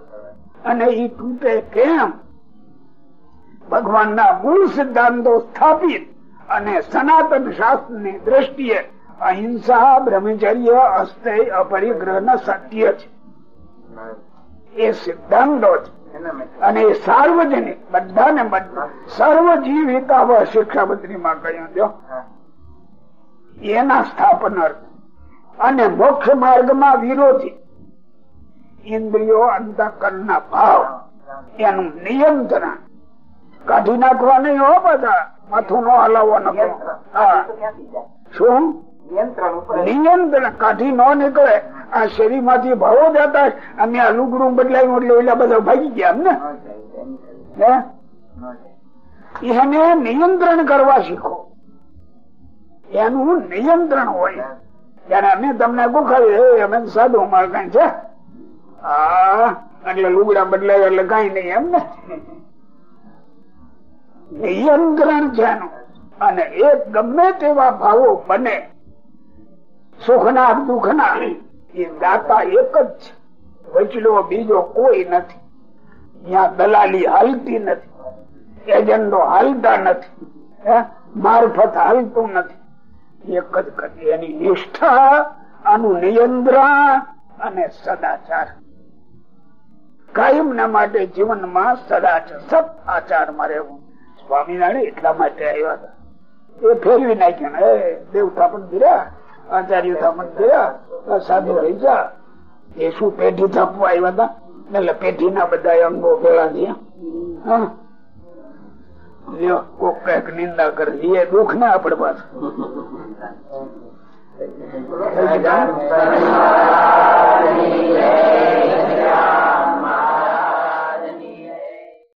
અને એ તૂટે કેમ? ભગવાનના મૂળ સિદ્ધાંતો સ્થાપિત અને સનાતન શાસ્ત્રની દ્રષ્ટિએ અહિંસા બ્રહ્મચર્ય અસ્તય અપરિગ્રહ ના સત્ય છે. એ સિદ્ધાંતો છે. અને એ સાર્વજનિક, બધાને બધા સર્વ જીવ હિતાવ શિક્ષાપત્રી માં કહ્યું એના સ્થાપન અને મોક્ષ માર્ગમાં વિરોધી. ઇન્દ્રિયો અંતકરના ભાવ. એનું નિયંત્રણ. કાઢી નાખવા નહીં હો બધા. માથું નો હલાવવાનો હા. શું? નિયંત્રણ કાઢી ન નીકળે. આ શરીરમાંથી ભાવો જતા અને આ લુગડું બદલાયું એટલે ઓલા બધા ભાગી ગયા એમ ને? એને નિયંત્રણ કરવા શીખો. એનું નિયંત્રણ હોય. ત્યારે અમે તમને ગુખાવી અમે સાધુ માર કઈ છે. હા એટલે લુગડા બદલાય એટલે કઈ નહીં એમ ને? નિયંત્રણ છે એનું. અને એક ગમે તેવા ભાવો બને. સુખના દુઃખના એ દાતા એક જ છે. વચલો બીજો કોઈ નથી. ત્યાં દલાલી હાલતી નથી. એજન્ડો હાલતા નથી. મારફત હાલતું નથી. એક જ કરી. એની નિષ્ઠા આનું નિયંત્રણ અને સદાચાર. કાયમ ના માટે જીવનમાં સદાચાર, સત આચારમાં રહેવું. સ્વામિનારાયણ એટલા માટે આવ્યા હતા. એ ફેરવી નાખ્યા દેવતા પણ ગીર્યા આચાર્ય થાપણ ગયા સાધુ રહી જા એ શું પેઢી થાપવા આવ્યા હતા એટલે પેઢી ના બધા અંગો ભેળા થયા કોક કંઈક નિંદા કરી એ દુઃખ ના આપડે પાછું